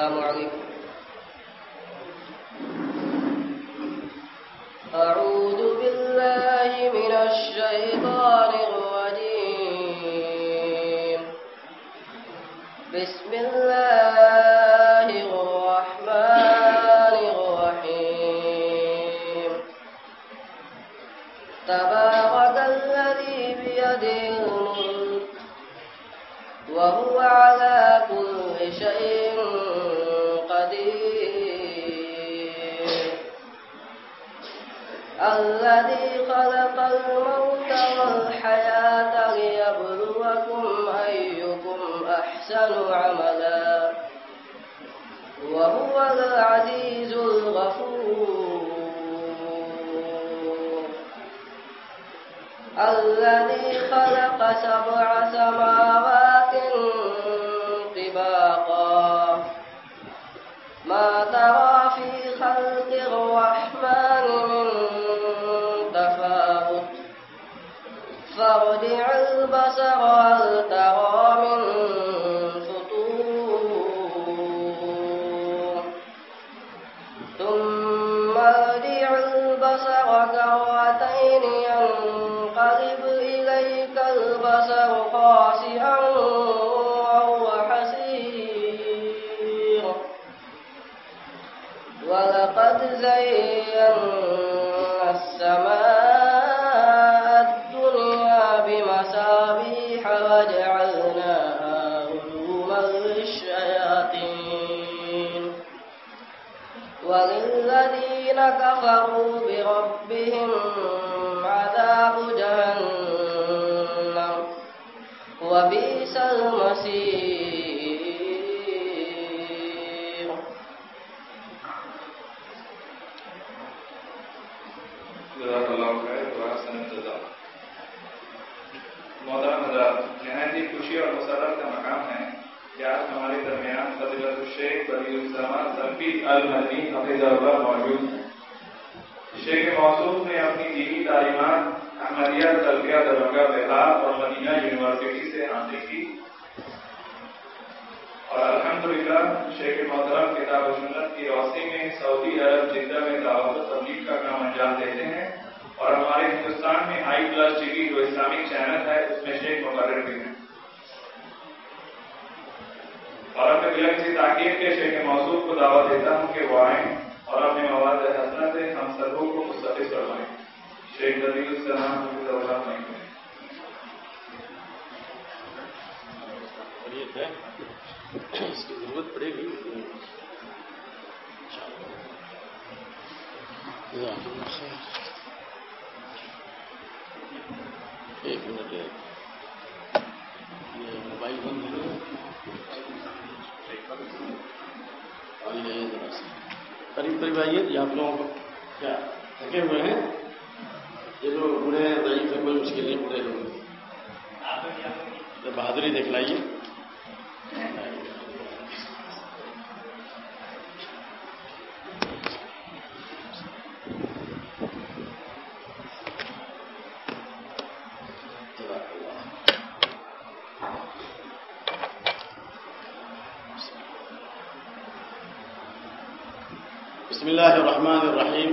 السلام علیکم البصر هل ترى من فطور. ثم ارجع البصر كرتين ينقلب إليك البصر خاسئا وهو حسير. ولقد زينا كفروا بربهم عذاب جهنم وبئس المصير. الجزاء. حضرات نہایت ہی خوشی اور مسرت کا مقام ہے کہ آج ہمارے درمیان فضیلت الشیخ ولی الزمان سلفی المدنی اللہ موجود ہیں۔ شیخ موصوف نے اپنی دینی تعلیمات احمدیہ تلفیہ درگاہ بہار اور مدینہ یونیورسٹی سے حاصل کی۔ اور الحمدللہ شیخ محترم کتاب و سنت کی روشنی میں سعودی عرب جدہ میں دعوت و تبلیغ کا کام انجام دیتے ہیں۔ اور ہمارے ہندوستان میں آئی پلس ٹی وی جو اسلامک چینل ہے، اس میں شیخ مقرر بھی ہیں۔ اور اپنے بلند سے تاکید کے شیخ موصوف کو دعوت دیتا ہوں کہ وہ آئیں۔ اور اپنے مواد حسنہ سے ہم سبوں کو مستفید کروائیں شیخ نبی السلام حفظ اللہ نہیں خیریت ہے، اس کی ضرورت پڑے گی۔ ایک منٹ یہ موبائل بند کرو آئیے ذرا قریب قریب آئیے یہ آپ لوگوں کو کیا تھکے ہوئے ہیں؟ یہ جو بوڑھے ہیں، ضعیف ہے کوئی مشکل نہیں، بوڑھے لوگ بہادری دکھلائیے بسم الله الرحمن الرحيم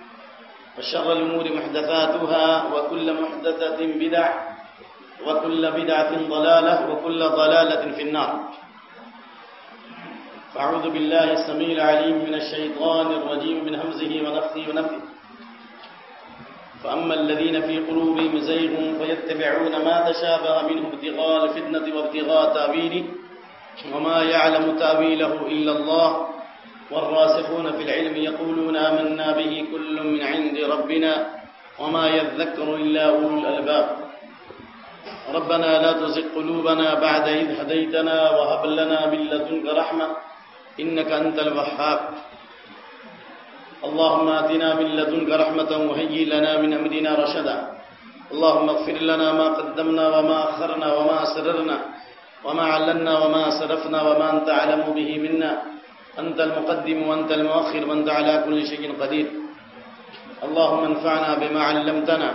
وشر الأمور محدثاتها وكل محدثة بدع وكل بدعة ضلالة وكل ضلالة في النار. فأعوذ بالله السميع العليم من الشيطان الرجيم من همزه ونفثه ونفثه فأما الذين في قلوبهم زيغ فيتبعون ما تشابه منه ابتغاء الفتنة وابتغاء تأويله وما يعلم تأويله إلا الله والراسخون في العلم يقولون آمنا به كل من عند ربنا وما يذكر إلا أولو الألباب. ربنا لا تزغ قلوبنا بعد إذ هديتنا وهب لنا من لدنك رحمة إنك أنت الوهاب. اللهم آتنا من لدنك رحمة وهيئ لنا من أمرنا رشدا. اللهم اغفر لنا ما قدمنا وما أخرنا وما أسررنا وما علنا وما أسرفنا وما أنت أعلم به منا. أنت المقدم وأنت المؤخر وأنت على كل شيء قدير. اللهم انفعنا بما علمتنا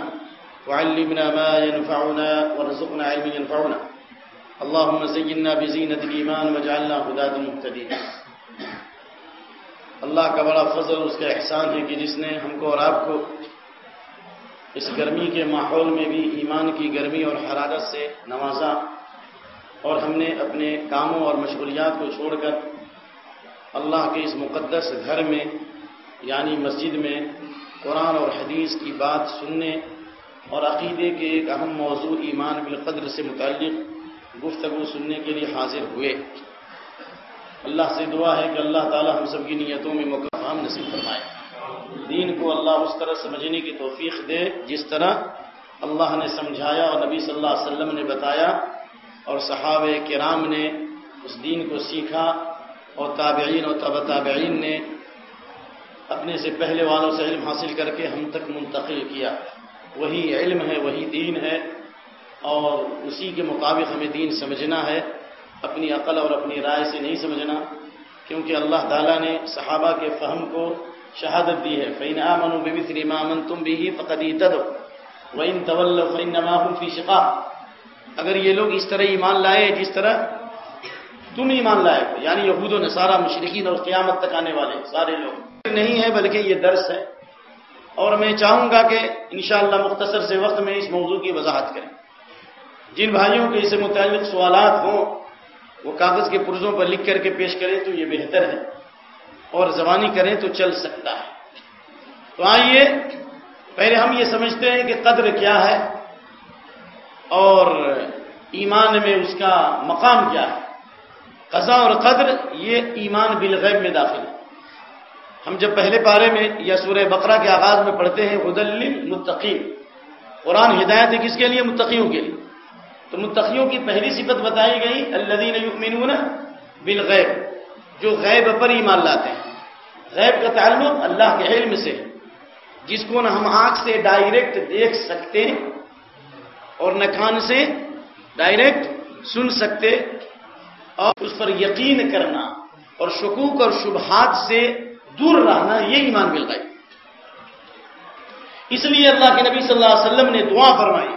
وعلمنا ما ينفعنا وارزقنا علما ينفعنا. اللهم زينا بزينة الإيمان واجعلنا هداة مهتدين. اللہ کا بڑا فضل اس کا احسان ہے کہ جس نے ہم کو اور آپ کو اس گرمی کے ماحول میں بھی ایمان کی گرمی اور حرارت سے نوازا اور ہم نے اپنے کاموں اور مشغولیات کو چھوڑ کر اللہ کے اس مقدس گھر میں یعنی مسجد میں قرآن اور حدیث کی بات سننے اور عقیدے کے ایک اہم موضوع ایمان بالقدر سے متعلق گفتگو سننے کے لیے حاضر ہوئے۔ اللہ سے دعا ہے کہ اللہ تعالی ہم سب کی نیتوں میں مقام نصیب فرمائے۔ دین کو اللہ اس طرح سمجھنے کی توفیق دے جس طرح اللہ نے سمجھایا اور نبی صلی اللہ علیہ وسلم نے بتایا اور صحابہ کرام نے اس دین کو سیکھا۔ اور تابعین اور تب تابعین نے اپنے سے پہلے والوں سے علم حاصل کر کے ہم تک منتقل کیا۔ وہی علم ہے، وہی دین ہے اور اسی کے مطابق ہمیں دین سمجھنا ہے۔ اپنی عقل اور اپنی رائے سے نہیں سمجھنا، کیونکہ اللہ تعالیٰ نے صحابہ کے فہم کو شہادت دی ہے۔ فین امن و بمثل ما تم بھی فقدی تد وین طول فین نماح فی شقا اگر یہ لوگ اس طرح ایمان لائے، جس طرح تم ایمان لائے ہو یعنی یہود و نصارہ مشرقین اور قیامت تک آنے والے سارے لوگ۔ نہیں ہے بلکہ یہ درس ہے۔ اور میں چاہوں گا کہ انشاءاللہ مختصر سے وقت میں اس موضوع کی وضاحت کریں۔ جن بھائیوں کے اسے متعلق سوالات ہوں، وہ کاغذ کے پرزوں پر لکھ کر کے پیش کریں تو یہ بہتر ہے۔ اور زبانی کریں تو چل سکتا ہے۔ تو آئیے، پہلے ہم یہ سمجھتے ہیں کہ قدر کیا ہے اور ایمان میں اس کا مقام کیا ہے۔ قضا اور قدر یہ ایمان بالغیب میں داخل ہے۔ ہم جب پہلے پارے میں یا سورہ بقرہ کے آغاز میں پڑھتے ہیں حدل متقیم قرآن ہدایت ہے کس کے لیے؟ متقیوں کے لیے۔ تو متقیوں کی پہلی صفت بتائی گئی، الذین یؤمنون بالغیب، جو غیب پر ایمان لاتے ہیں۔ غیب کا تعلق اللہ کے علم سے جس کو نہ ہم آنکھ سے ڈائریکٹ دیکھ سکتے اور نہ کان سے ڈائریکٹ سن سکتے اور اس پر یقین کرنا اور شکوک اور شبہات سے دور رہنا، یہ ایمان بالغیب اس لیے اللہ کے نبی صلی اللہ علیہ وسلم نے دعا فرمائی۔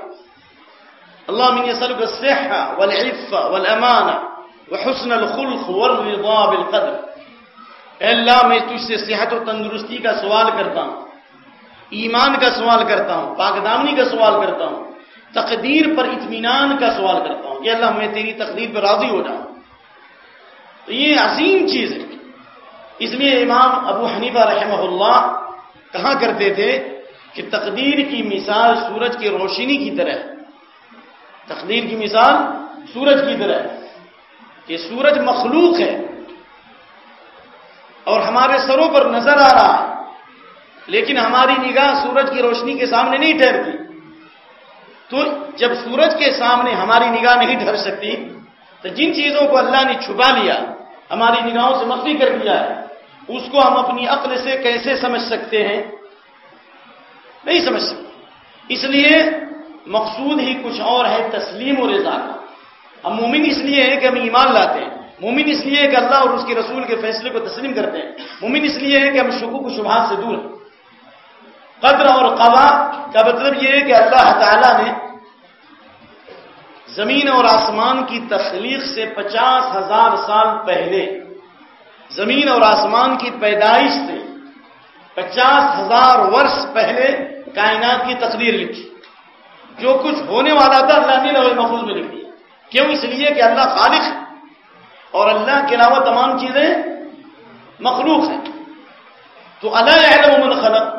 اللہ من يسألك الصحة والعفة والأمانة وحسن الخلق والرضا بالقدر۔ اے اللہ، میں تجھ سے صحت و تندرستی کا سوال کرتا ہوں، ایمان کا سوال کرتا ہوں پاک دامنی کا سوال کرتا ہوں، تقدیر پر اطمینان کا سوال کرتا ہوں۔ کہ اللہ، میں تیری تقدیر پر راضی ہو جاؤں۔ تو یہ عظیم چیز ہے۔ اس لیے امام ابو حنیفہ رحمہ اللہ کہا کرتے تھے کہ تقدیر کی مثال سورج کی روشنی کی طرح ہے۔ تقدیر کی مثال سورج کی طرح ہے کہ سورج مخلوق ہے اور ہمارے سروں پر نظر آ رہا ہے، لیکن ہماری نگاہ سورج کی روشنی کے سامنے نہیں ٹھہرتی۔ تو جب سورج کے سامنے ہماری نگاہ نہیں ٹھہر سکتی تو جن چیزوں کو اللہ نے چھپا لیا، ہماری نگاہوں سے مخفی کر دیا ہے، اس کو ہم اپنی عقل سے کیسے سمجھ سکتے ہیں؟ نہیں سمجھ سکتے۔ اس لیے مقصود ہی کچھ اور ہے تسلیم و رضا۔ کا ہم مومن اس لیے ہے کہ ہم ایمان لاتے ہیں۔ مومن اس لیے ہے کہ اللہ اور اس کے رسول کے فیصلے کو تسلیم کرتے ہیں۔ مومن اس لیے ہے کہ ہم شکو کو شبہات سے دور ہیں۔ قدر اور قوا کا مطلب یہ ہے کہ اللہ تعالی نے زمین اور آسمان کی تخلیق سے پچاس ہزار سال پہلے، زمین اور آسمان کی پیدائش سے پچاس ہزار ورس پہلے کائنات کی تقدیر لکھی۔ جو کچھ ہونے والا تھا اللہ نے لوح محفوظ میں لکھ دیا۔ کیوں؟ اس لیے کہ اللہ خالق ہے اور اللہ کے علاوہ تمام چیزیں مخلوق ہیں۔ تو اللہ علم من خلق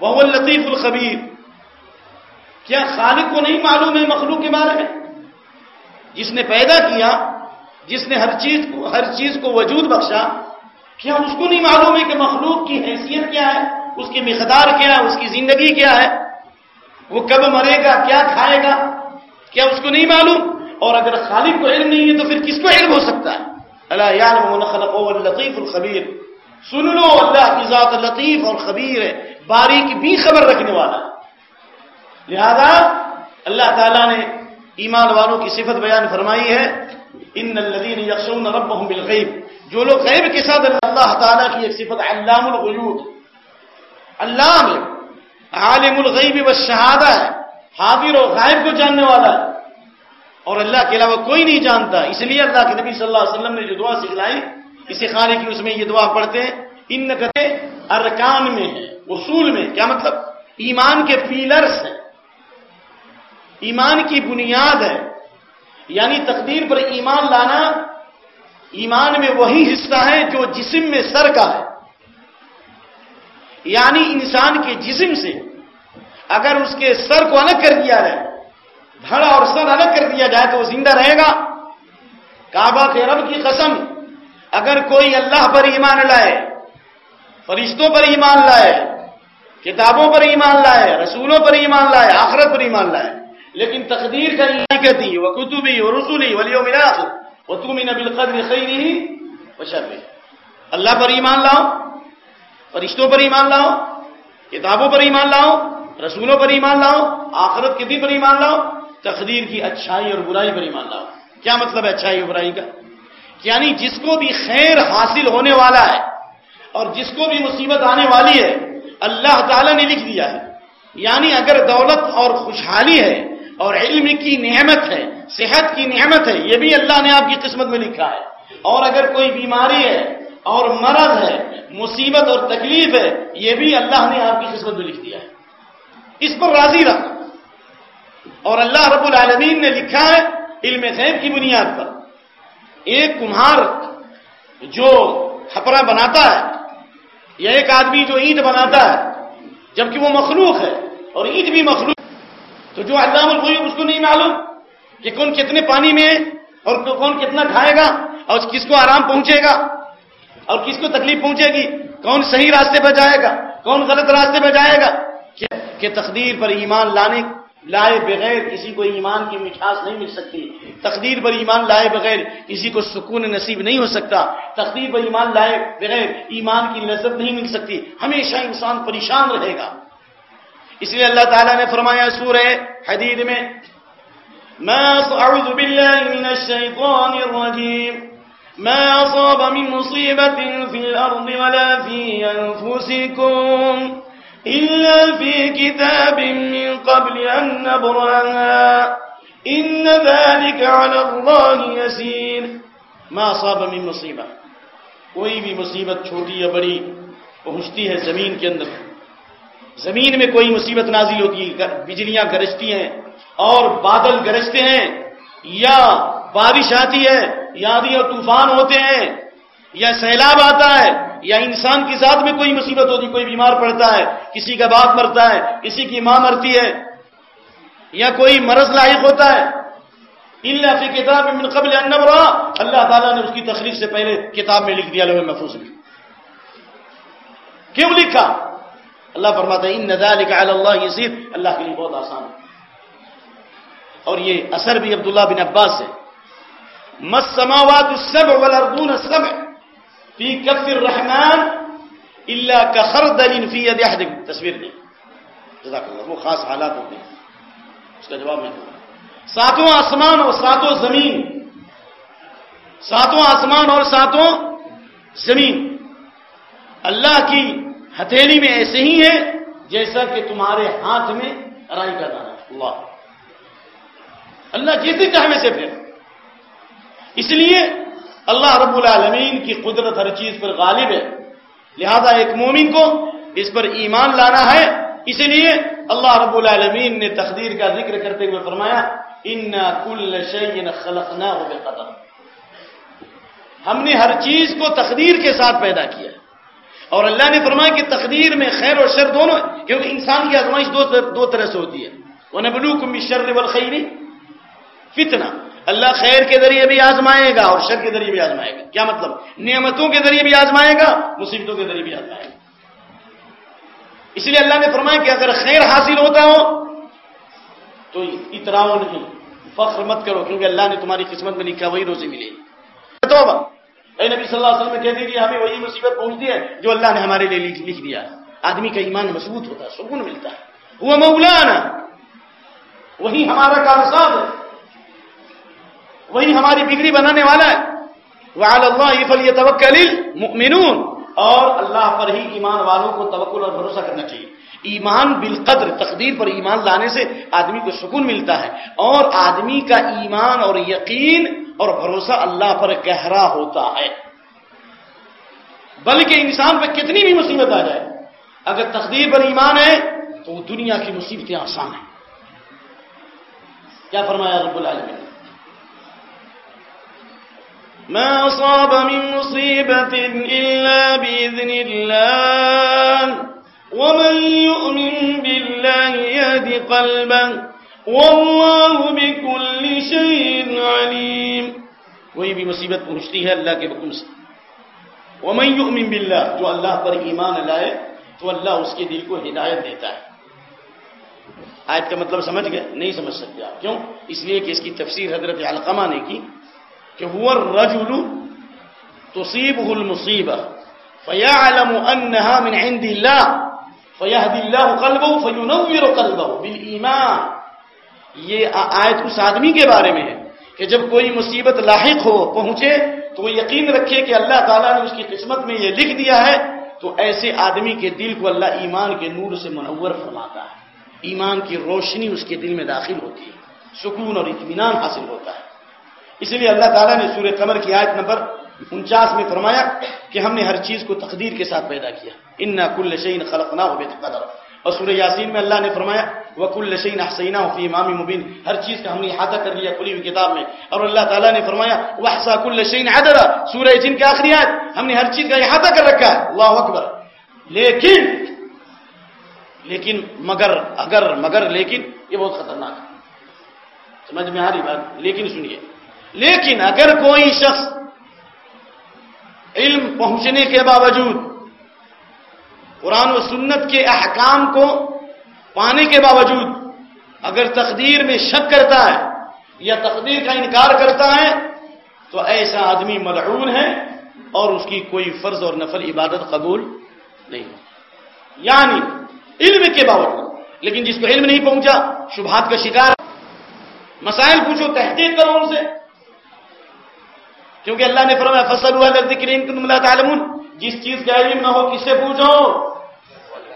وہ لطیف الخبیر۔ کیا خالق کو نہیں معلوم ہے مخلوق کے بارے میں؟ جس نے پیدا کیا، جس نے ہر چیز کو، ہر چیز کو وجود بخشا، کیا اس کو نہیں معلوم ہے کہ مخلوق کی حیثیت کیا ہے؟ اس کی مقدار کیا ہے؟ اس کی زندگی کیا ہے؟ وہ کب مرے گا؟ کیا کھائے گا؟ کیا اس کو نہیں معلوم؟ اور اگر خالق کو علم نہیں ہے تو پھر کس کو علم ہو سکتا ہے؟ اللہ یعلم خلق لطیف الخبیر۔ سن لو، اللہ کی ذات لطیف اور خبیر ہے، باریک بھی خبر رکھنے والا لہذا اللہ تعالیٰ نے ایمان والوں کی صفت بیان فرمائی ہے۔ ان الذين يخشون ربهم بالغیب۔ جو لوگ غیب کے ساتھ اللہ تعالیٰ کی ایک صفت علام الغیوب۔ علام عالم الغیب والشہادہ ہے۔ حاضر و غائب کو جاننے والا ہے۔ اور اللہ کے علاوہ کوئی نہیں جانتا۔ اس لیے اللہ کے نبی صلی اللہ علیہ وسلم نے جو دعا سکھلائی اسے خانے کی اس میں یہ دعا پڑھتے ہیں ان نقطے ارکان میں ہے، اصول میں کیا مطلب؟ ایمان کے پیلرس ہیں۔ ایمان کی بنیاد ہے۔ یعنی تقدیر پر ایمان لانا ایمان میں وہی حصہ ہے جو جسم میں سر کا ہے۔ یعنی انسان کے جسم سے اگر اس کے سر کو الگ کر دیا جائے دھڑا اور سر الگ کر دیا جائے تو وہ زندہ رہے گا۔ کعبہ کے رب کی قسم، اگر کوئی اللہ پر ایمان لائے، فرشتوں پر ایمان لائے، کتابوں پر ایمان لائے، رسولوں پر ایمان لائے، آخرت پر ایمان لائے لیکن تقدیر کا یہ کہتی وہ کتبی وہ رسولی ولیو ملاق وہ تم نبل خیری ہی وہ اللہ پر ایمان لاؤ، فرشتوں پر ایمان لاؤ، کتابوں پر ایمان لاؤ، رسولوں پر ایمان لاؤ، آخرت کے دن پر ایمان لاؤ، تقدیر کی اچھائی اور برائی پر ایمان لاؤ۔ کیا مطلب ہے اچھائی اور برائی کا؟ یعنی جس کو بھی خیر حاصل ہونے والا ہے اور جس کو بھی مصیبت آنے والی ہے، اللہ تعالی نے لکھ دیا ہے۔ یعنی اگر دولت اور خوشحالی ہے اور علم کی نعمت ہے، صحت کی نعمت ہے، یہ بھی اللہ نے آپ کی قسمت میں لکھا ہے۔ اور اگر کوئی بیماری ہے اور مرض ہے، مصیبت اور تکلیف ہے، یہ بھی اللہ نے آپ کی قسمت میں لکھ دیا ہے۔ اس پر راضی رکھ اور اللہ رب العالمین نے لکھا ہے علم غیب کی بنیاد پر۔ ایک کمہار جو کھپرا بناتا ہے، یا ایک آدمی جو اینٹ بناتا ہے، جبکہ وہ مخلوق ہے، اور اینٹ بھی مخلوق تو جو علام الغیوب اس کو نہیں معلوم کہ کون کتنے پانی میں ہے اور کون کتنا کھائے گا اور کس کو آرام پہنچے گا اور کس کو تکلیف پہنچے گی، کون صحیح راستے پہ جائے گا، کون غلط راستے پہ جائے گا؟ کہ تقدیر پر ایمان لانے لائے بغیر کسی کو ایمان کی مٹھاس نہیں مل سکتی۔ تقدیر پر ایمان لائے بغیر کسی کو سکون نصیب نہیں ہو سکتا۔ تقدیر پر ایمان لائے بغیر ایمان کی لذت نہیں مل سکتی۔ ہمیشہ انسان پریشان رہے گا۔ اس لیے اللہ تعالیٰ نے فرمایا سورہ حدید میں، ما اعوذ باللہ من الشیطان الرجیم ما اصاب من مصیبت فی الارض ولا فی انفسکم الا فی کتاب من قبل ان نبرها ان ذلك على اللہ یسیر ما اصاب من مصیبت کوئی بھی مصیبت چھوٹی یا بڑی پہنچتی ہے زمین کے اندر۔ زمین میں کوئی مصیبت نازل ہوتی ہے بجلیاں گرجتی ہیں اور بادل گرجتے ہیں، یا بارش آتی ہے یا آدھی اور طوفان ہوتے ہیں، یا سیلاب آتا ہے، یا انسان کی ذات میں کوئی مصیبت ہوتی، کوئی بیمار پڑتا ہے، کسی کا باپ مرتا ہے، کسی کی ماں مرتی ہے، یا کوئی مرض لاحق ہوتا ہے۔ اللہ فی کتاب من قبل ان اللہ تعالیٰ نے اس کی تخلیق سے پہلے کتاب میں لکھ دیا، لوہے محفوظ میں۔ کیوں لکھا؟ اللہ فرماتا ہے ان ذالک علی اللہ یسیر اللہ کے لیے بہت آسان ہے۔ اور یہ اثر بھی عبداللہ بن عباس سے مس سماوات السبع والارضون السبع فی کف الرحمن اللہ کخر فی ید احد تصویر نہیں جزاک اللہ، وہ خاص حالات ہوتے ہیں۔ اس کا جواب میں دوں۔ گا ساتوں آسمان اور ساتوں زمین۔ ساتوں آسمان اور ساتوں زمین۔ اللہ کی ہتھیلی میں ایسے ہی ہے جیسا کہ تمہارے ہاتھ میں رائی کا دانا اللہ۔ اللہ جیسے چاہے ویسے پھر اس لیے اللہ رب العالمین کی قدرت ہر چیز پر غالب ہے۔ لہذا ایک مومن کو اس پر ایمان لانا ہے۔ اسی لیے اللہ رب العالمین نے تقدیر کا ذکر کرتے ہوئے فرمایا، ان کل شعین خلقنا ہو ہم نے ہر چیز کو تقدیر کے ساتھ پیدا کیا۔ اور اللہ نے فرمایا کہ تقدیر میں خیر اور شر دونوں کیونکہ انسان کی آزمائش دو دو طرح سے ہوتی ہے۔ وہ نبلو کم شر والخیری فتنہ اللہ خیر کے ذریعے بھی آزمائے گا اور شر کے ذریعے بھی آزمائے گا۔ کیا مطلب؟ نعمتوں کے ذریعے بھی آزمائے گا، مصیبتوں کے ذریعے بھی آزمائے گا۔ اس لیے اللہ نے فرمایا کہ اگر خیر حاصل ہوتا ہو، تو اتراؤ نہیں، فخر مت کرو، کیونکہ اللہ نے تمہاری قسمت میں لکھا وہی روزی ملے۔ توبہ۔ اے نبی صلی اللہ علیہ وسلم کہہ دیجیے ہمیں وہی مصیبت پہنچتی ہے جو اللہ نے ہمارے لیے لکھ دیا آدمی کا ایمان مضبوط ہوتا ہے، سکون ملتا ہے۔ وہ مولانا، وہی ہمارا کارساز ہے۔ وہی ہماری بگڑی بنانے والا ہے۔ وہ فلی مؤمنون اور اللہ پر ہی ایمان والوں کو توکل اور بھروسہ کرنا چاہیے۔ ایمان بالقدر، تقدیر پر ایمان لانے سے آدمی کو سکون ملتا ہے۔ اور آدمی کا ایمان اور یقین اور بھروسہ اللہ پر گہرا ہوتا ہے۔ بلکہ انسان پہ کتنی بھی مصیبت آ جائے، اگر تقدیر پر ایمان ہے، تو وہ دنیا کی مصیبتیں آسان ہیں۔ کیا فرمایا رب العالمین؟ ما أصاب من مصيبة إلا بإذن الله ومن يؤمن بالله يهد قلبه والله بكل شيء عليم. کوئی بھی مصیبت پہنچتی ہے اللہ کے حکم سے. ومن يؤمن بالله، جو اللہ پر ایمان لائے، تو اللہ اس کے دل کو ہدایت دیتا ہے. آیت کا مطلب سمجھ گئے؟ نہیں سمجھ سکتے آپ. کیوں؟ اس لیے کہ اس کی تفسیر حضرت علقمہ نے کی کہ هو الرجل تصيبه المصيبة فيعلم أنها من عند الله فيهدي الله قلبه فينور قلبه بالإيمان. یہ آیت اس آدمی کے بارے میں ہے کہ جب کوئی مصیبت لاحق ہو، پہنچے، تو وہ یقین رکھے کہ اللہ تعالیٰ نے اس کی قسمت میں یہ لکھ دیا ہے، تو ایسے آدمی کے دل کو اللہ ایمان کے نور سے منور فرماتا ہے۔ ایمان کی روشنی اس کے دل میں داخل ہوتی ہے، سکون اور اطمینان حاصل ہوتا ہے۔ اس لیے اللہ تعالیٰ نے سورہ قمر کی آیت نمبر انچاس میں فرمایا کہ ہم نے ہر چیز کو تقدیر کے ساتھ پیدا کیا۔ ان نہ کل شعین خلق نہ ہو قدر اور سورہ یاسین میں اللہ نے فرمایا وہ کل حسینہ فی امام مبین ہر چیز کا ہم نے احاطہ کر لیا کھلی ہوئی کتاب میں۔ اور اللہ تعالیٰ نے فرمایا وہ کل شعین حیدر سورہ جن کے آخری آیت، ہم نے ہر چیز کا احاطہ کر رکھا ہے۔ اللہ اکبر۔ لیکن لیکن مگر، اگر مگر، لیکن یہ بہت خطرناک ہے۔ سمجھ میں آ رہی بات؟ لیکن سنیے۔ لیکن اگر کوئی شخص علم پہنچنے کے باوجود قرآن و سنت کے احکام کو پانے کے باوجود اگر تقدیر میں شک کرتا ہے یا تقدیر کا انکار کرتا ہے، تو ایسا آدمی ملعون ہے اور اس کی کوئی فرض اور نفل عبادت قبول نہیں یعنی علم کے باوجود، لیکن جس کو علم نہیں پہنچا، شبہات کا شکار۔ مسائل پوچھو، تحقیق کرو ان سے۔ کیونکہ اللہ نے فرمایا فصل ہوا ذکر تم اللہ تعلمون۔ جس چیز کا علم نہ ہو کس سے پوچھو۔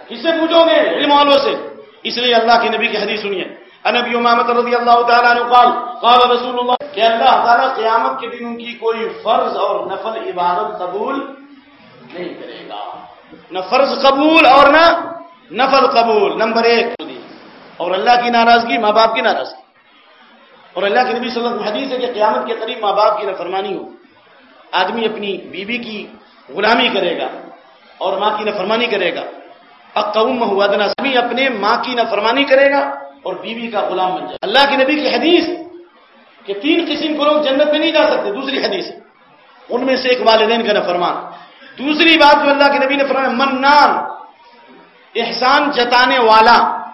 کس سے پوچھو گے علم والوں سے۔ اس لیے اللہ کے نبی کی حدیث سنیے۔ نبی امامت رضی اللہ تعالیٰ نے قال قال رسول اللہ کہ اللہ تعالیٰ قیامت کے دن ان کی کوئی فرض اور نفل عبادت قبول نہیں کرے گا۔ نہ فرض قبول اور نہ نفل قبول۔ نمبر ایک۔ اور اللہ کی ناراضگی، ماں باپ کی ناراضگی۔ اور اللہ کے نبی صلی اللہ علیہ وسلم حدیث ہے کہ قیامت کے قریب ماں باپ کی نفرمانی ہو۔ آدمی اپنی بیوی کی غلامی کرے گا اور ماں کی نفرمانی کرے گا۔ اقوم محدنا سبھی اپنے ماں کی نفرمانی کرے گا اور بیوی کا غلام بن جائے اللہ کے نبی کی حدیث کہ تین قسم کے لوگ جنت میں نہیں جا سکتے، دوسری حدیث۔ ان میں سے ایک والدین کا نفرمان دوسری بات جو اللہ کے نبی نے فرمایا، منان، احسان جتانے والا۔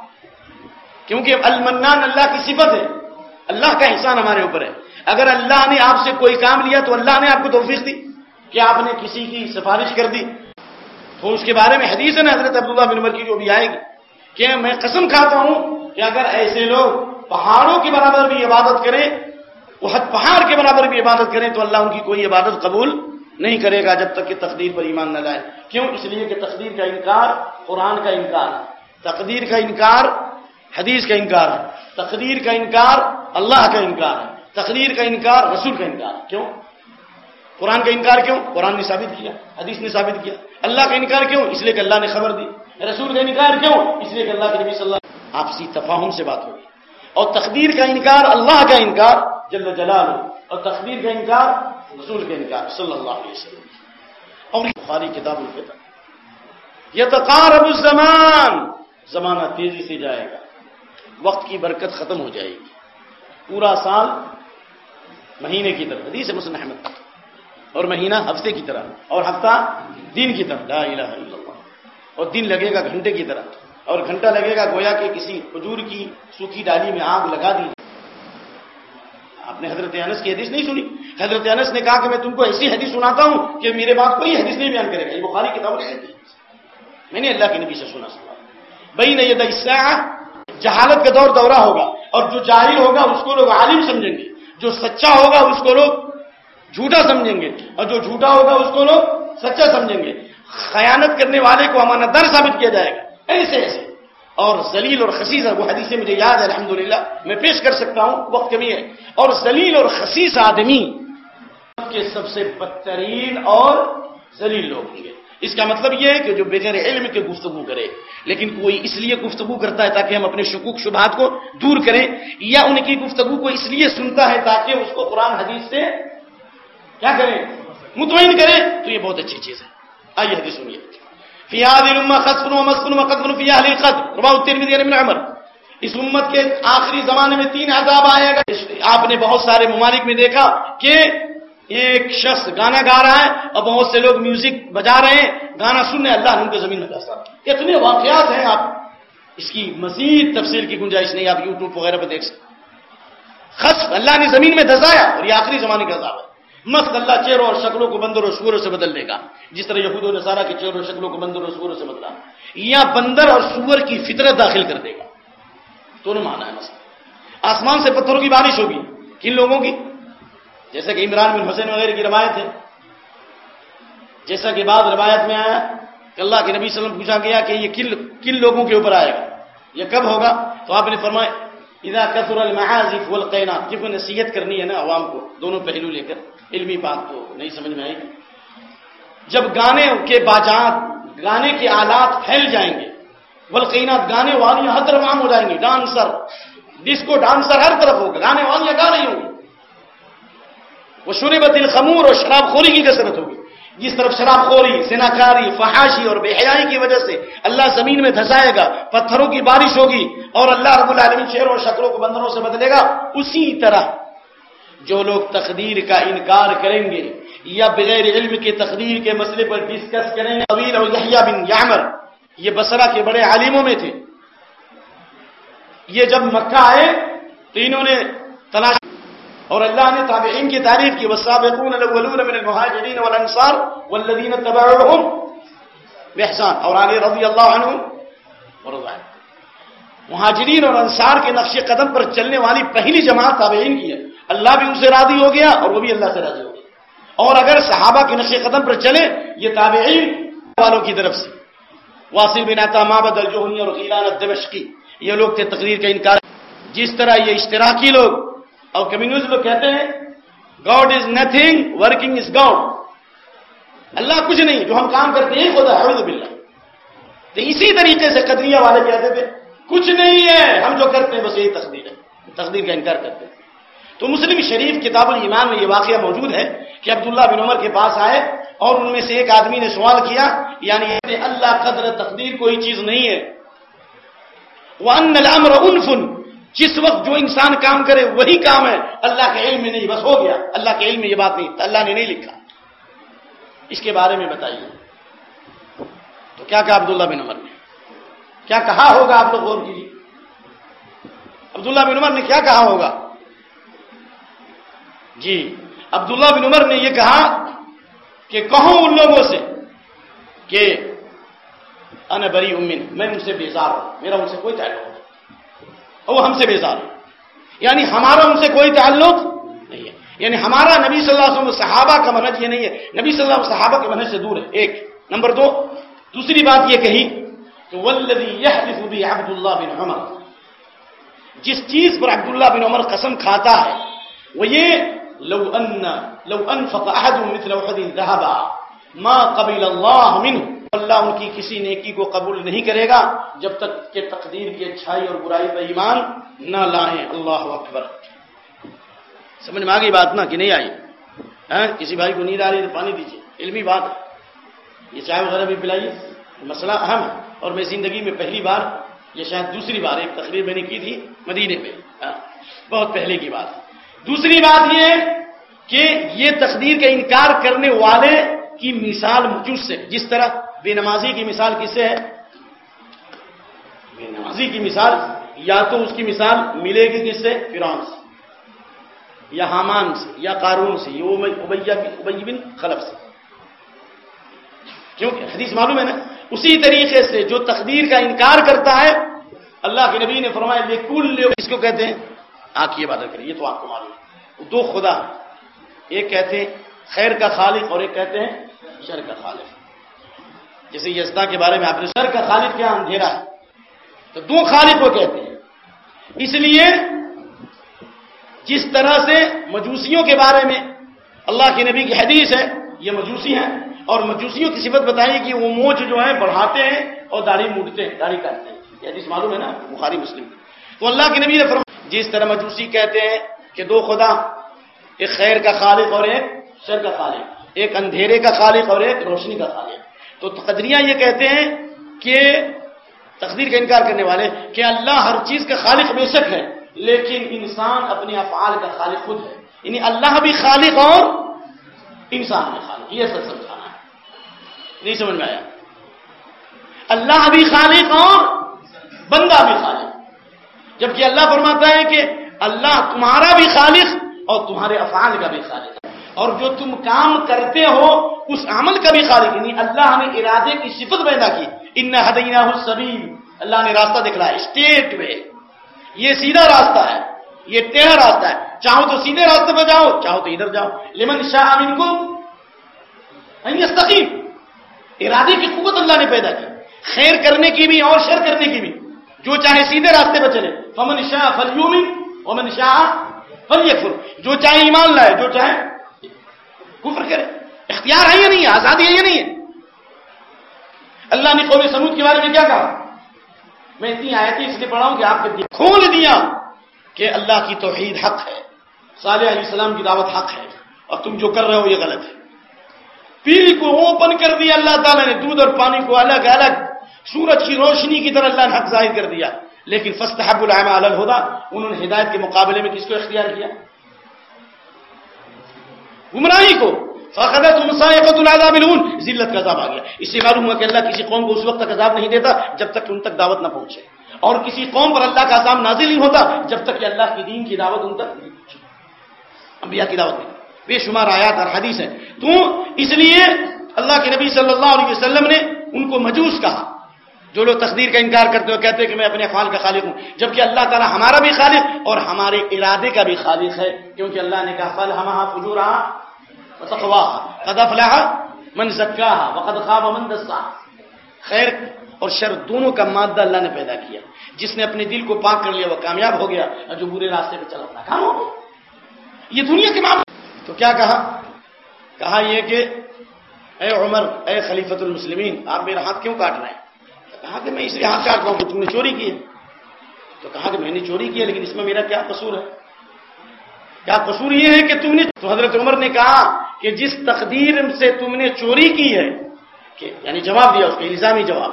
کیونکہ المنان اللہ کی صفت ہے۔ اللہ کا احسان ہمارے اوپر ہے۔ اگر اللہ نے آپ سے کوئی کام لیا تو اللہ نے آپ کو توفیق دی کیا آپ نے کسی کی سفارش کر دی۔ تو اس کے بارے میں حدیث ہے نا حضرت عبداللہ بن عمر کی جو بھی آئے گی، کہ میں قسم کھاتا ہوں کہ اگر ایسے لوگ پہاڑوں کے برابر بھی عبادت کریں وہ حد پہاڑ کے برابر بھی عبادت کریں، تو اللہ ان کی کوئی عبادت قبول نہیں کرے گا جب تک کہ تقدیر پر ایمان نہ لائے۔ کیوں؟ اس لیے کہ تقدیر کا انکار قرآن کا انکار ہے۔ تقدیر کا انکار حدیث کا انکار ہے۔ تقدیر کا انکار اللہ کا انکار ہے۔ تقدیر کا انکار رسول کا انکار ہے۔ کیوں؟ قرآن کا انکار کیوں؟ قرآن نے ثابت کیا، حدیث نے ثابت کیا۔ اللہ کا انکار کیوں؟ اس لیے کہ اللہ نے خبر دی۔ رسول کا انکار کیوں؟ اس لیے کہ اللہ کے نبی صلی اللہ آپسی تفاہم سے بات ہوگی اور تقدیر کا انکار، اللہ کا انکار جل جلال اور تقدیر کا انکار، رسول کا انکار صلی اللہ علیہ وسلم۔ اور بخاری کتاب الفطر۔ یہ تقارب الزمان۔ زمانہ تیزی سے جائے گا۔ وقت کی برکت ختم ہو جائے گی۔ پورا سال مہینے کی طرح حدیث مسلم احمد۔ اور مہینہ ہفتے کی طرح اور ہفتہ دن کی طرح، لا الہ الا اللہ۔ اور دن لگے گا گھنٹے کی طرح۔ اور گھنٹہ لگے گا گویا کہ کسی کھجور کی سوکھی ڈالی میں آگ لگا دی۔ آپ نے حضرت انس کی حدیث نہیں سنی؟ حضرت انس نے کہا کہ میں تم کو ایسی حدیث سناتا ہوں کہ میرے بات کوئی حدیث نہیں بیان کرے گا۔ یہ بخاری کتاب نہیں میں نے اللہ کے نبی سے سنا سنا بھائی نہیں یہ جہالت کا دور دورہ ہوگا۔ اور جو جاہل ہوگا اس کو لوگ عالم سمجھیں گے۔ جو سچا ہوگا اس کو لوگ جھوٹا سمجھیں گے اور جو جھوٹا ہوگا اس کو لوگ سچا سمجھیں گے۔ خیانت کرنے والے کو امانت دار ثابت کیا جائے گا۔ ایسے ایسے۔ اور زلیل اور خسیس وہ حدیث مجھے یاد ہے، الحمدللہ۔ میں پیش کر سکتا ہوں، وقت کمی ہے۔ اور زلیل اور خسیس آدمی کے سب سے بدترین اور ذلیل لوگ ہوں گے۔ اس کا مطلب یہ ہے کہ جو بغیر علم کے گفتگو کرے، لیکن کوئی اس لیے گفتگو کرتا ہے تاکہ ہم اپنے شکوک شبہات کو دور کریں، یا ان کی گفتگو کو اس لیے سنتا ہے تاکہ اس کو قرآن حدیث سے کیا کریں؟ مطمئن کریں؟ تو یہ بہت اچھی چیز ہے۔ آئیے حدیث سنیے۔ فیاد خسن و مسکن و قدم فیاح قد ربا الترمذی ابن عمر۔ اس امت کے آخری زمانے میں تین عذاب آئے گا آپ نے بہت سارے ممالک میں دیکھا کہ ایک شخص گانا گا رہا ہے اور بہت سے لوگ میوزک بجا رہے ہیں، گانا سننے اللہ ان کو زمین میں دستا اتنے واقعات ہیں آپ۔ اس کی مزید تفصیل کی گنجائش نہیں، آپ یوٹیوب وغیرہ پہ دیکھ سکتے۔ خص اللہ نے زمین میں دھسایا اور یہ آخری زمانے کا عذاب ہے۔ مست اللہ چہروں اور شکلوں کو بندر اور سوروں سے بدل دے گا۔ جس طرح یہود و نصارہ کے چہروں اور شکلوں کو بندر اور سوروں سے بدلا۔ یا بندر اور سور کی فطرت داخل کر دے گا۔ دونوں مانا ہے مسئلہ آسمان سے پتھروں کی بارش ہوگی۔ کن لوگوں کی؟ جیسا کہ عمران بن حسین وغیرہ کی روایت ہے۔ جیسا کہ بعد روایت میں آیا کہ اللہ کے نبی صلی اللہ علیہ وسلم پوچھا گیا کہ یہ کن کن لوگوں کے اوپر آئے گا؟ یہ کب ہوگا؟ تو آپ نے فرمایا، اذا کثر المعازف والقینات جب نصیحت کرنی ہے نا عوام کو، دونوں پہلو لے کر۔ علمی بات تو نہیں سمجھ میں آئے گی جب گانے کے باجات، گانے کے آلات پھیل جائیں گے، والقینات، گانے والیاں ہر طرف عام ہو جائیں گی، ڈانسر، ڈسکو ڈانسر ہر طرف ہوگا، گانے والیاں گا رہی ہوں وہ شربت الخمور اور شراب خوری کی کثرت ہوگی۔ جس طرف شراب خوری، سناکاری، فحاشی اور بے حیائی کی وجہ سے اللہ زمین میں دھسائے گا، پتھروں کی بارش ہوگی اور اللہ رب العالمین شہروں اور شکلوں کو بندروں سے بدلے گا، اسی طرح جو لوگ تقدیر کا انکار کریں گے یا بغیر علم کے تقدیر کے مسئلے پر ڈسکس کریں گے، طویل اور یحییٰ بن یعمر یہ بصرہ کے بڑے عالموں میں تھے۔ یہ جب مکہ آئے تو انہوں نے تلاش اور اللہ نے تابعین کی تعریف کی، والسابقون الاولون من المهاجرین والانصار والذین تبعوهم باحسان اور علی رضی اللہ عنہ ورضا مہاجرین اور انصار کے نقش قدم پر چلنے والی پہلی جماعت تابعین کی ہے۔ اللہ بھی ان سے راضی ہو گیا اور وہ بھی اللہ سے راضی ہو گیا۔ اور اگر صحابہ کے نقش قدم پر چلے، یہ تابعین والوں کی طرف سے۔ واصل بن عطا الجوہنی اور غیلان الدمشقی۔ یہ لوگ تھے تقریر کا انکار۔ جس طرح یہ اشتراکی لوگ، اور کمیونسٹ لوگ کہتے ہیں God is nothing working is God اللہ کچھ نہیں، جو ہم کام کرتے ہیں، خدا حوض باللہ۔ تو اسی طریقے سے قدریہ والے کہتے تھے، کچھ نہیں ہے، ہم جو کرتے ہیں، بس یہی تقدیر ہے۔ تقدیر کا انکار کرتے ہیں۔ تو مسلم شریف کتاب الایمان میں یہ واقعہ موجود ہے کہ عبداللہ بن عمر کے پاس آئے اور ان میں سے ایک آدمی نے سوال کیا یعنی اللہ قدر تقدیر کوئی چیز نہیں ہے۔ وہ ان الامر انفن جس وقت جو انسان کام کرے وہی کام ہے۔ اللہ کے علم میں نہیں، بس ہو گیا۔ اللہ کے علم میں یہ بات نہیں، اللہ نے نہیں لکھا۔ اس کے بارے میں بتائیے۔ تو کیا کہا عبداللہ بن عمر نے؟ کیا کہا ہوگا آپ لوگ غور کیجیے عبداللہ بن عمر نے کیا کہا ہوگا؟ جی عبداللہ بن عمر نے یہ کہا کہ کہوں ان لوگوں سے کہ ان بری امین میں ان سے بیزار ہوں، میرا ان سے کوئی تعلق نہیں۔ وہ ہم سے بیزار ہوں۔ یعنی ہمارا ان سے کوئی تعلق نہیں ہے۔ یعنی ہمارا نبی صلی اللہ علیہ وسلم صحابہ کا منج یہ نہیں ہے۔ نبی صلی اللہ علیہ وسلم صحابہ کے منج سے دور ہے۔ ایک، نمبر دو، دوسری بات یہ کہی کہ ولدی یحلف بھی عبد اللہ بن عمر۔ جس چیز پر عبداللہ بن عمر قسم کھاتا ہے، وہ یہ لو ان لو انفق احد مثل احد ذهبا. ما قبل اللہ منه. اللہ ان کی کسی نیکی کو قبول نہیں کرے گا. جب تک کہ تقدیر کی اچھائی اور برائی پر ایمان نہ لائیں. اللہ اکبر. سمجھ میں آ گئی بات نہ کہ نہیں آئی؟ ہاں، کسی بھائی کو نیند آ رہی ہے تو پانی دیجیے علمی بات ہے. یہ چائے وغیرہ بھی پلائیے مسئلہ اہم ہے. اور میں زندگی میں پہلی بار یہ شاید دوسری بار، ایک تقریر میں نے کی تھی مدینے میں. ہاں، بہت پہلے کی بات ہے. دوسری بات یہ کہ یہ تقدیر کا انکار کرنے والے کی مثال مجوس سے جس طرح بے نمازی کی مثال کس سے ہے؟ بے نمازی کی مثال، یا تو اس کی مثال ملے گی کس سے؟ فرعون سے، یا حامان سے، یا قارون سے یہ ابیہ ابی بن خلف سے۔ کیونکہ حدیث معلوم ہے نا؟ اسی طریقے سے جو تقدیر کا انکار کرتا ہے، اللہ کے نبی نے فرمایا لیکن اس کو کہتے ہیں آنکھ کی عبادت کریں، یہ تو آپ کو معلوم ہے۔ دو خدا ایک کہتے ہیں خیر کا خالق اور ایک کہتے ہیں شر کا خالق۔ جیسے یزدا کے بارے میں آپ نے شر کا خالق کیا، اندھیرا۔ ہے تو دو خالق کو کہتے ہیں۔ اس لیے جس طرح سے مجوسیوں کے بارے میں اللہ کے نبی کی حدیث ہے، یہ مجوسی ہیں۔ اور مجوسیوں کی صفت بتائی کہ وہ موچ جو ہے بڑھاتے ہیں اور داڑھی موڑتے ہیں، داڑھی کاٹتے ہیں۔ یہ حدیث معلوم ہے نا، بخاری مسلم۔ تو اللہ کے نبی نے فرمایا، جس طرح مجوسی کہتے ہیں کہ دو خدا، ایک خیر کا خالق اور ایک شر کا خالق۔ ایک اندھیرے کا خالق اور ایک روشنی کا خالق۔ تو قدریاں یہ کہتے ہیں کہ تقدیر کا انکار کرنے والے کہ اللہ ہر چیز کا خالق بے شک ہے، لیکن انسان اپنے افعال کا خالق خود ہے۔ یعنی اللہ بھی خالق اور انسان بھی خالق۔ یہ سب سمجھانا ہے۔ نہیں سمجھ میں آیا؟ اللہ بھی خالق اور بندہ بھی خالق۔ جبکہ اللہ فرماتا ہے کہ اللہ تمہارا بھی خالق اور تمہارے افعال کا بھی خالق ہے۔ اور جو تم کام کرتے ہو، اس عمل کا بھی خالق یعنی اللہ ہمیں ارادے کی صفت پیدا کی۔ ان حدینہ السبیل اللہ نے راستہ دکھ رہا ہے اسٹیٹ وے۔ یہ سیدھا راستہ ہے۔ یہ ٹیڑھا راستہ ہے۔ چاہو تو سیدھے راستے پہ جاؤ، چاہو تو ادھر جاؤ۔ لمن شاہ امین کو ارادے کی قوت اللہ نے پیدا کی۔ خیر کرنے کی بھی اور شر کرنے کی بھی۔ جو چاہے سیدھے راستے پہ چلے۔ فمن شاہ فلیومن ومن شاہ فلیکفر جو چاہے ایمان لائے، جو چاہے کفر کرے۔ اختیار ہے یا نہیں؟ ہے آزادی ہے یا نہیں؟ ہے اللہ نے قوم سمود کے بارے میں کیا کہا؟ میں اتنی آیتیں اس لیے پڑھا ہوں کہ آپ کے کھول دیا کہ اللہ کی توحید حق ہے، صالح علیہ السلام کی دعوت حق ہے، اور تم جو کر رہے ہو یہ غلط ہے۔ پیل کو اوپن کر دیا اللہ تعالیٰ نے، دودھ اور پانی کو الگ الگ، سورج کی روشنی کی طرح اللہ نے حق ظاہر کر دیا۔ لیکن فستحب العمى على الهدى، انہوں نے ہدایت کے مقابلے میں کس کو اختیار کیا؟ گمراہی کو. فقدت مسائقۃ العذاب الون ذلت کا عذاب آ گیا. اس سے معلوم ہوا کہ اللہ کسی قوم کو اس وقت تک عذاب نہیں دیتا جب تک ان تک دعوت نہ پہنچے. اور کسی قوم پر اللہ کا عذاب نازل نہیں ہوتا جب تک کہ اللہ کی دین کی دعوت ان تک نہیں پہنچے. انبیاء کی دعوت نہیں. بے شمار آیات اور حدیث ہے تو اس لیے اللہ کے نبی صلی اللہ علیہ وسلم نے ان کو مجوس کہا. جو لوگ تقدیر کا انکار کرتے ہو کہتے ہیں کہ میں اپنے افعال کا خالق ہوں۔ جبکہ اللہ تعالیٰ ہمارا بھی خالق اور ہمارے ارادے کا بھی خالق ہے، کیونکہ اللہ نے کہا فل ہم فجور قد افلح من زکاها وقد خاب من دساها۔ خیر اور شر دونوں کا مادہ اللہ نے پیدا کیا۔ جس نے اپنے دل کو پاک کر لیا، وہ کامیاب ہو گیا اور جو برے راستے پہ چلا ناکام ہو گیا۔ یہ دنیا کے معاملے۔ تو کیا کہا؟ کہا یہ کہ، اے عمر، اے خلیفۃ المسلمین، آپ میرا ہاتھ کیوں کاٹ رہے ہیں؟ کہا کہ میں اس لیے ہاتھ کاٹ رہا ہوں کہ تم نے چوری کی ہے۔ تو کہا کہ میں نے چوری کی ہے، لیکن اس میں میرا کیا قصور ہے؟ کیا قصور یہ ہے کہ تم نے تو حضرت عمر نے کہا کہ جس تقدیر سے تم نے چوری کی ہے، کہ یعنی جواب دیا اس کا، الزامی جواب۔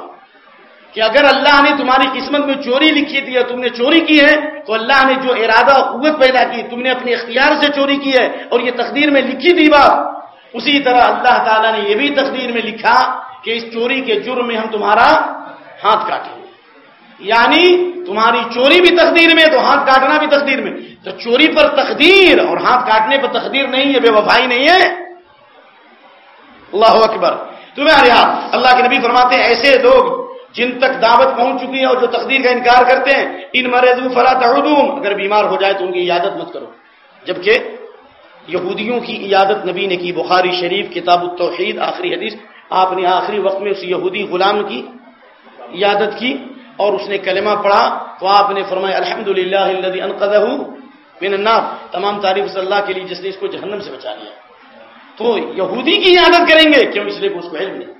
کہ اگر اللہ نے تمہاری قسمت میں چوری لکھی تھی اور تم نے چوری کی ہے، تو اللہ نے جو ارادہ اور قوت پیدا کی، تم نے اپنے اختیار سے چوری کی ہے اور یہ تقدیر میں لکھی تھی بات۔ اسی طرح اللہ تعالیٰ نے یہ بھی تقدیر میں لکھا کہ اس چوری کے جرم میں ہم تمہارا ہاتھ کاٹیں یعنی تمہاری چوری بھی تقدیر میں تو ہاتھ کاٹنا بھی تقدیر میں۔ تو چوری پر تقدیر اور ہاتھ کاٹنے پر تقدیر نہیں ہے، بے وفائی نہیں ہے۔ اللہ اکبر۔ تمہارے یہاں اللہ کے نبی فرماتے ہیں، ایسے لوگ جن تک دعوت پہنچ چکی ہے اور جو تقدیر کا انکار کرتے ہیں، ان مرض فلا تعودون۔ اگر بیمار ہو جائے تو ان کی عیادت مت کرو۔ جبکہ یہودیوں کی عیادت نبی نے کی، بخاری شریف، کتاب التوحید، آخری حدیث، آپ نے آخری وقت میں اس یہودی غلام کی عیادت کی اور اس نے کلمہ پڑھا تو آپ نے فرمایا الحمد للہ من النار. تمام تعریف صلی اللہ کے لیے جس نے اس کو جہنم سے بچا لیا۔ تو یہودی کی عادت کریں گے، کیوں؟ اس لیے کہ اس کو علم نہیں،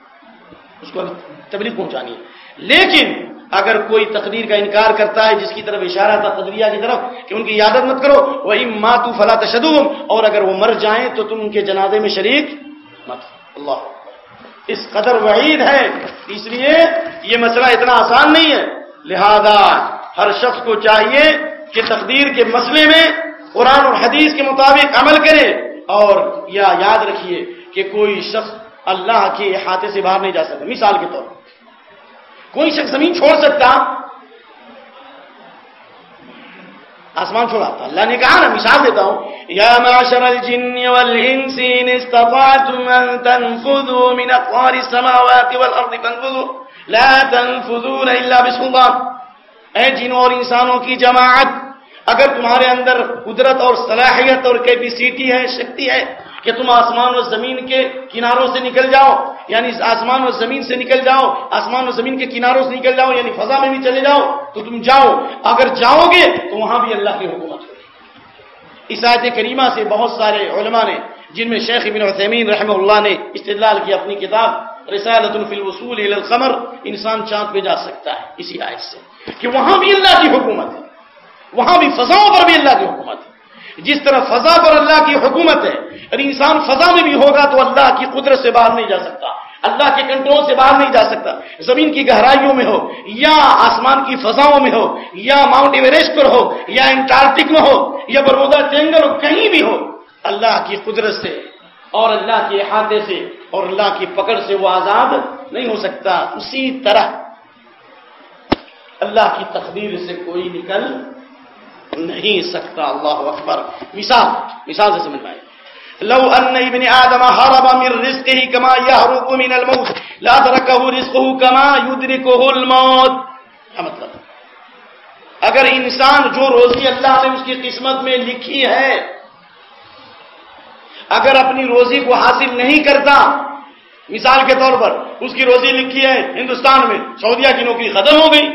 اس کو تبلیغ پہنچانی ہے۔ لیکن اگر کوئی تقدیر کا انکار کرتا ہے، جس کی طرف اشارہ تھا تدریہ کی طرف، کہ ان کی عادت مت کرو وہی ماتو فلا تشدوم اور اگر وہ مر جائیں تو تم ان کے جنازے میں شریک مت۔ اللہ۔ اس قدر وعید ہے، اس لیے یہ مسئلہ اتنا آسان نہیں ہے۔ لہذا ہر شخص کو چاہیے کہ تقدیر کے مسئلے میں قرآن اور حدیث کے مطابق عمل کرے اور یا یاد رکھیے کہ کوئی شخص اللہ کے احاطے سے باہر نہیں جا سکتا۔ مثال کے طور پر، کوئی شخص زمین چھوڑ سکتا آسمان چھوڑا تھا اللہ نے کہا نا مثال دیتا ہوں۔ یا معاشر الجن والانس ان استطعتم ان تنفذوا من اقوار السماوات والارض، فانفذوا. لا تنفذون الا بسلطان۔ اے جنوں اور انسانوں کی جماعت، اگر تمہارے اندر قدرت اور صلاحیت اور کیپیسٹی ہے، شکتی ہے کہ تم آسمان و زمین کے کناروں سے نکل جاؤ یعنی آسمان و زمین سے نکل جاؤ، آسمان و زمین کے کناروں سے نکل جاؤ یعنی فضا میں بھی چلے جاؤ، تو تم جاؤ۔ اگر جاؤ گے، تو وہاں بھی اللہ کی حکومت ہوگی۔ اس آیت کریمہ سے بہت سارے علماء نے، جن میں شیخ ابن عثیمین رحمہ اللہ نے استدلال کی اپنی کتاب رسالت فی الوصول الى القمر، انسان چاند پہ جا سکتا ہے۔ اسی آیت سے کہ وہاں بھی اللہ کی حکومت ہے۔ وہاں بھی فضاؤں پر بھی اللہ کی حکومت ہے۔ جس طرح فضا پر اللہ کی حکومت ہے اور انسان فضا میں بھی ہوگا تو اللہ کی قدرت سے باہر نہیں جا سکتا۔ اللہ کے کنٹرول سے باہر نہیں جا سکتا۔ زمین کی گہرائیوں میں ہو، یا آسمان کی فضاؤں میں ہو، یا ماؤنٹ ایوریسٹ پر ہو، یا انٹارکٹک میں ہو، یا برودا ٹینگل ہو کہیں بھی ہو، اللہ کی قدرت سے اور اللہ کے احاطے سے اور اللہ کی پکڑ سے وہ آزاد نہیں ہو سکتا۔ اسی طرح اللہ کی تقدیر سے کوئی نکل نہیں سکتا۔ اللہ اکبر۔ مثال مثال سے سمجھ پائے لو ان ابن آدم هرب من رزقه كما يهرب من الموت لا تركه رزقه كما يدركه الموت. کیا مطلب؟ اگر انسان جو روزی اللہ نے اس کی قسمت میں لکھی ہے، اگر اپنی روزی کو حاصل نہیں کرتا، مثال کے طور پر اس کی روزی لکھی ہے ہندوستان میں، سعودیہ کی نوکری ختم ہو گئی۔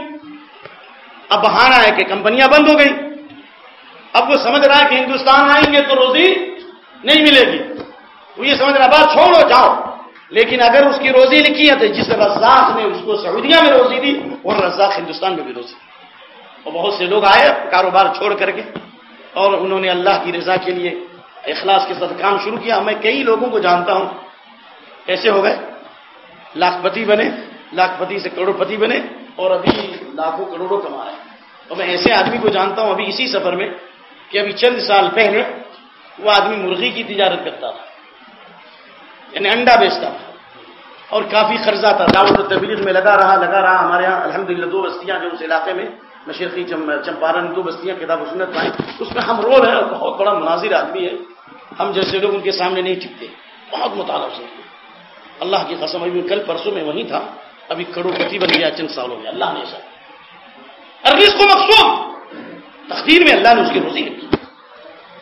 اب بہانا ہے کہ کمپنیاں بند ہو گئی۔ اب وہ سمجھ رہا ہے کہ ہندوستان آئیں گے تو روزی نہیں ملے گی۔ وہ یہ سمجھ رہا بات چھوڑو، جاؤ۔ لیکن اگر اس کی روزی لکھی ہے تو جس رزاق نے اس کو سعودیہ میں روزی دی، وہ رزاق ہندوستان میں بھی روزی۔ اور بہت سے لوگ آئے کاروبار چھوڑ کر کے، اور انہوں نے اللہ کی رضا کے لیے اخلاص کے ساتھ کام شروع کیا۔ میں کئی لوگوں کو جانتا ہوں۔ ایسے ہو گئے۔ لاکھ پتی بنے لاکھ پتی سے کروڑ پتی بنے، اور ابھی لاکھوں کروڑوں کما رہے ہیں۔ اور میں ایسے آدمی کو جانتا ہوں ابھی اسی سفر میں کہ ابھی چند سال پہلے وہ آدمی مرغی کی تجارت کرتا تھا یعنی انڈا بیچتا تھا، اور کافی خرچہ تھا۔ دعوت و تبلیغ میں لگا رہا لگا رہا۔ ہمارے یہاں الحمدللہ دو بستیاں جو اس علاقے میں مشرقی جی چمپارن دو بستیاں کتاب و سنت پائیں اس میں ہم رول ہیں اور بہت بڑا مناظر آدمی ہے۔ ہم جیسے لوگ ان کے سامنے نہیں ٹکتے بہت مطالعہ سے۔ اللہ کی قسم، ابھی کل پرسوں میں وہیں تھا، ابھی کروڑ پتی بن گیا، چند سالوں میں۔ اللہ نے ایسا ارے اس کو مقصود۔ تقدیر میں اللہ نے اس کی روزی رکھی۔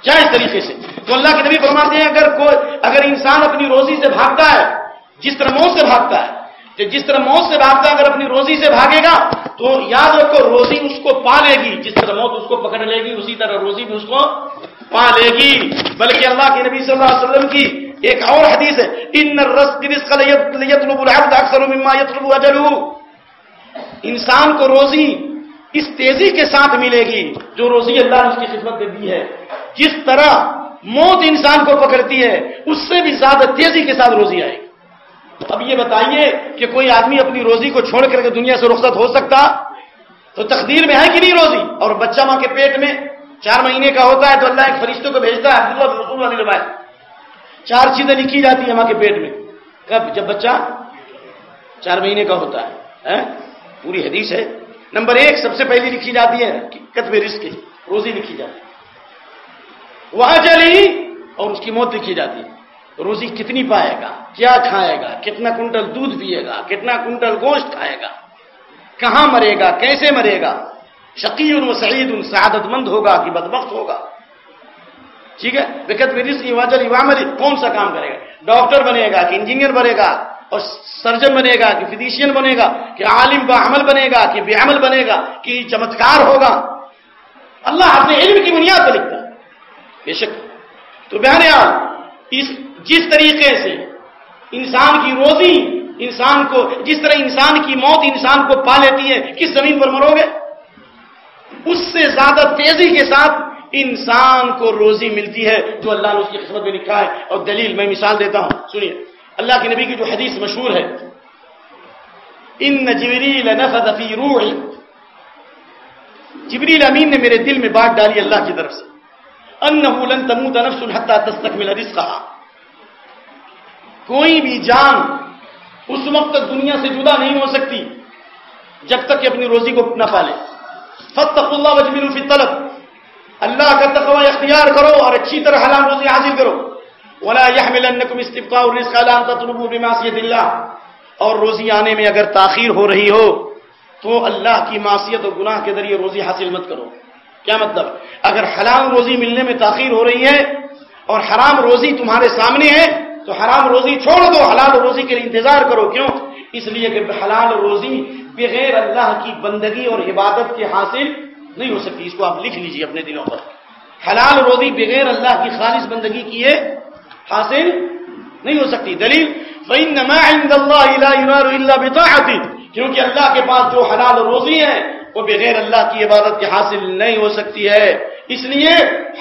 کیا اس طریقے سے۔ تو اللہ کے نبی فرماتے ہیں، اگر کوئی اگر انسان اپنی روزی سے بھاگتا ہے، جس طرح موت سے بھاگتا ہے کہ جس طرح موت سے بھاگتا ہے، اگر اپنی روزی سے بھاگے گا، تو یاد رکھو، روزی اس کو پا لے گی۔ جس طرح موت اس کو پکڑ لے گی، اسی طرح روزی بھی اس کو پا لے گی۔ بلکہ اللہ کے نبی صلی اللہ علیہ وسلم کی ایک اور حدیث ہے، ان اکثر مما انسان کو روزی اس تیزی کے ساتھ ملے گی جو روزی اللہ نے اس کی خدمت میں دی ہے۔ جس طرح موت انسان کو پکڑتی ہے، اس سے بھی زیادہ تیزی کے ساتھ روزی آئے گی۔ اب یہ بتائیے کہ کوئی آدمی اپنی روزی کو چھوڑ کر کے دنیا سے رخصت ہو سکتا؟ تو تقدیر میں ہے کہ نہیں روزی؟ اور بچہ ماں کے پیٹ میں چار مہینے کا ہوتا ہے تو اللہ ایک فرشتوں کو بھیجتا ہے، عبداللہ رسول علی روایت چار چیزیں لکھی جاتی ہیں ماں کے پیٹ میں۔ کب؟ جب بچہ چار مہینے کا ہوتا ہے ہاں؟ پوری حدیث ہے۔ نمبر ایک سب سے پہلی لکھی جاتی ہے کتب رزق کی، روزی لکھی جاتی ہے۔ وہاں چلی اور اس کی موت لکھی جاتی ہے۔ روزی کتنی پائے گا، کیا کھائے گا، کتنا کنٹل دودھ پیے گا، کتنا کنٹل گوشت کھائے گا، کہاں مرے گا، کیسے مرے گا؟ شقی و سعید ان سعادت مند ہوگا کہ بدبخت ہوگا؟ ٹھیک ہے؟ بکت رزق کی وجہ کون سا کام کرے گا؟ ڈاکٹر بنے گا کہ انجینئر بنے گا اور سرجن بنے گا، کہ فزیشین بنے گا، کہ عالم با عمل بنے گا، کہ بے عمل بنے گا، کہ چمتکار ہوگا۔ اللہ اپنے علم کی بنیاد پر لکھتا ہے۔ بے شک۔ تو بہن اس، جس طریقے سے انسان کی روزی، انسان کو، جس طرح انسان کی موت انسان کو پا لیتی ہے، کس زمین پر مرو گے؟ اس سے زیادہ تیزی کے ساتھ انسان کو روزی ملتی ہے، جو اللہ نے اس کی قسمت میں لکھا ہے۔ اور دلیل میں مثال دیتا ہوں۔ سنیے۔ اللہ کے نبی کی جو حدیث مشہور ہے ان جبریل نفذ فی روحی. جبریل امین نے میرے دل میں بات ڈالی اللہ کی طرف سے انه لن تموت نفس حتى تستكمل رزقها کوئی بھی جان اس وقت تک دنیا سے جدا نہیں ہو سکتی جب تک کہ اپنی روزی کو نہ پالے۔ فتق اللہ وجملوا فی الطلب۔ اللہ کا تقوی اختیار کرو اور اچھی طرح حلال روزی حاصل کرو۔ ولا يحملنكم استبقاء الرزق على ان تطلبوا بمعصيه الله. اور روزی آنے میں اگر تاخیر ہو رہی ہو، تو اللہ کی معصیت اور گناہ کے ذریعے روزی حاصل مت کرو۔ کیا مطلب؟ اگر حلال روزی ملنے میں تاخیر ہو رہی ہے اور حرام روزی تمہارے سامنے ہے، تو حرام روزی چھوڑ دو، حلال روزی کے لیے انتظار کرو۔ کیوں؟ اس لیے کہ حلال روزی بغیر اللہ کی بندگی اور عبادت کے حاصل نہیں ہو سکتی۔ اس کو آپ لکھ لیجیے اپنے دلوں پر۔ حلال روزی بغیر اللہ کی خالص بندگی کیے حاصل نہیں ہو سکتی۔ دلیل، فَإِنَّمَا عِنْدَ اللَّهِ لَا يُنَارُ إِلَّا بِطَاعَتِ کیونکہ اللہ کے پاس جو حلال روزی ہے، وہ بغیر اللہ کی عبادت کے حاصل نہیں ہو سکتی ہے۔ اس لیے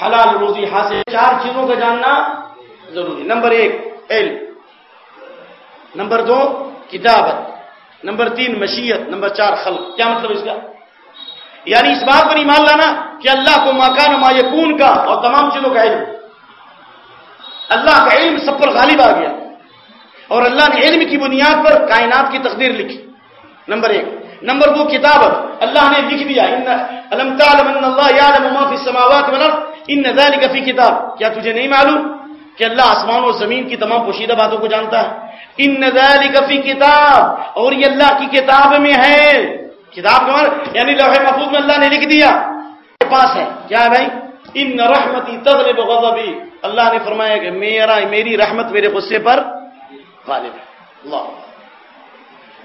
حلال روزی حاصل۔ چار چیزوں کا جاننا ضروری۔ نمبر ایک، علم۔ نمبر دو، کتابت۔ نمبر تین، مشیت۔ نمبر چار، خلق۔ کیا مطلب اس کا؟ یعنی اس بات پر ایمان لانا کہ اللہ کو مکان ما یکون کا اور تمام چیزوں کا علم۔ اللہ کا علم سب پر غالب آ گیا اور اللہ نے علم کی بنیاد پر کائنات کی تقدیر لکھی نمبر ایک نمبر دو کتابت اللہ نے لکھ دیا تعلم ان اللہ یعلم ما فی السماوات والارض ان ذلك فی کتاب کیا تجھے نہیں معلوم کہ اللہ آسمان اور زمین کی تمام پوشیدہ باتوں کو جانتا ہے؟ ان ذلك فی کتاب اور یہ اللہ کی کتاب میں ہے۔ کتاب کا یعنی لوح محفوظ میں اللہ نے لکھ دیا۔ پاس ہے۔ کیا ہے بھائی؟ ان رحمتی تغلب غضبی اللہ نے فرمایا کہ میرا میری رحمت میرے غصے پر غالب ہے۔ اللہ۔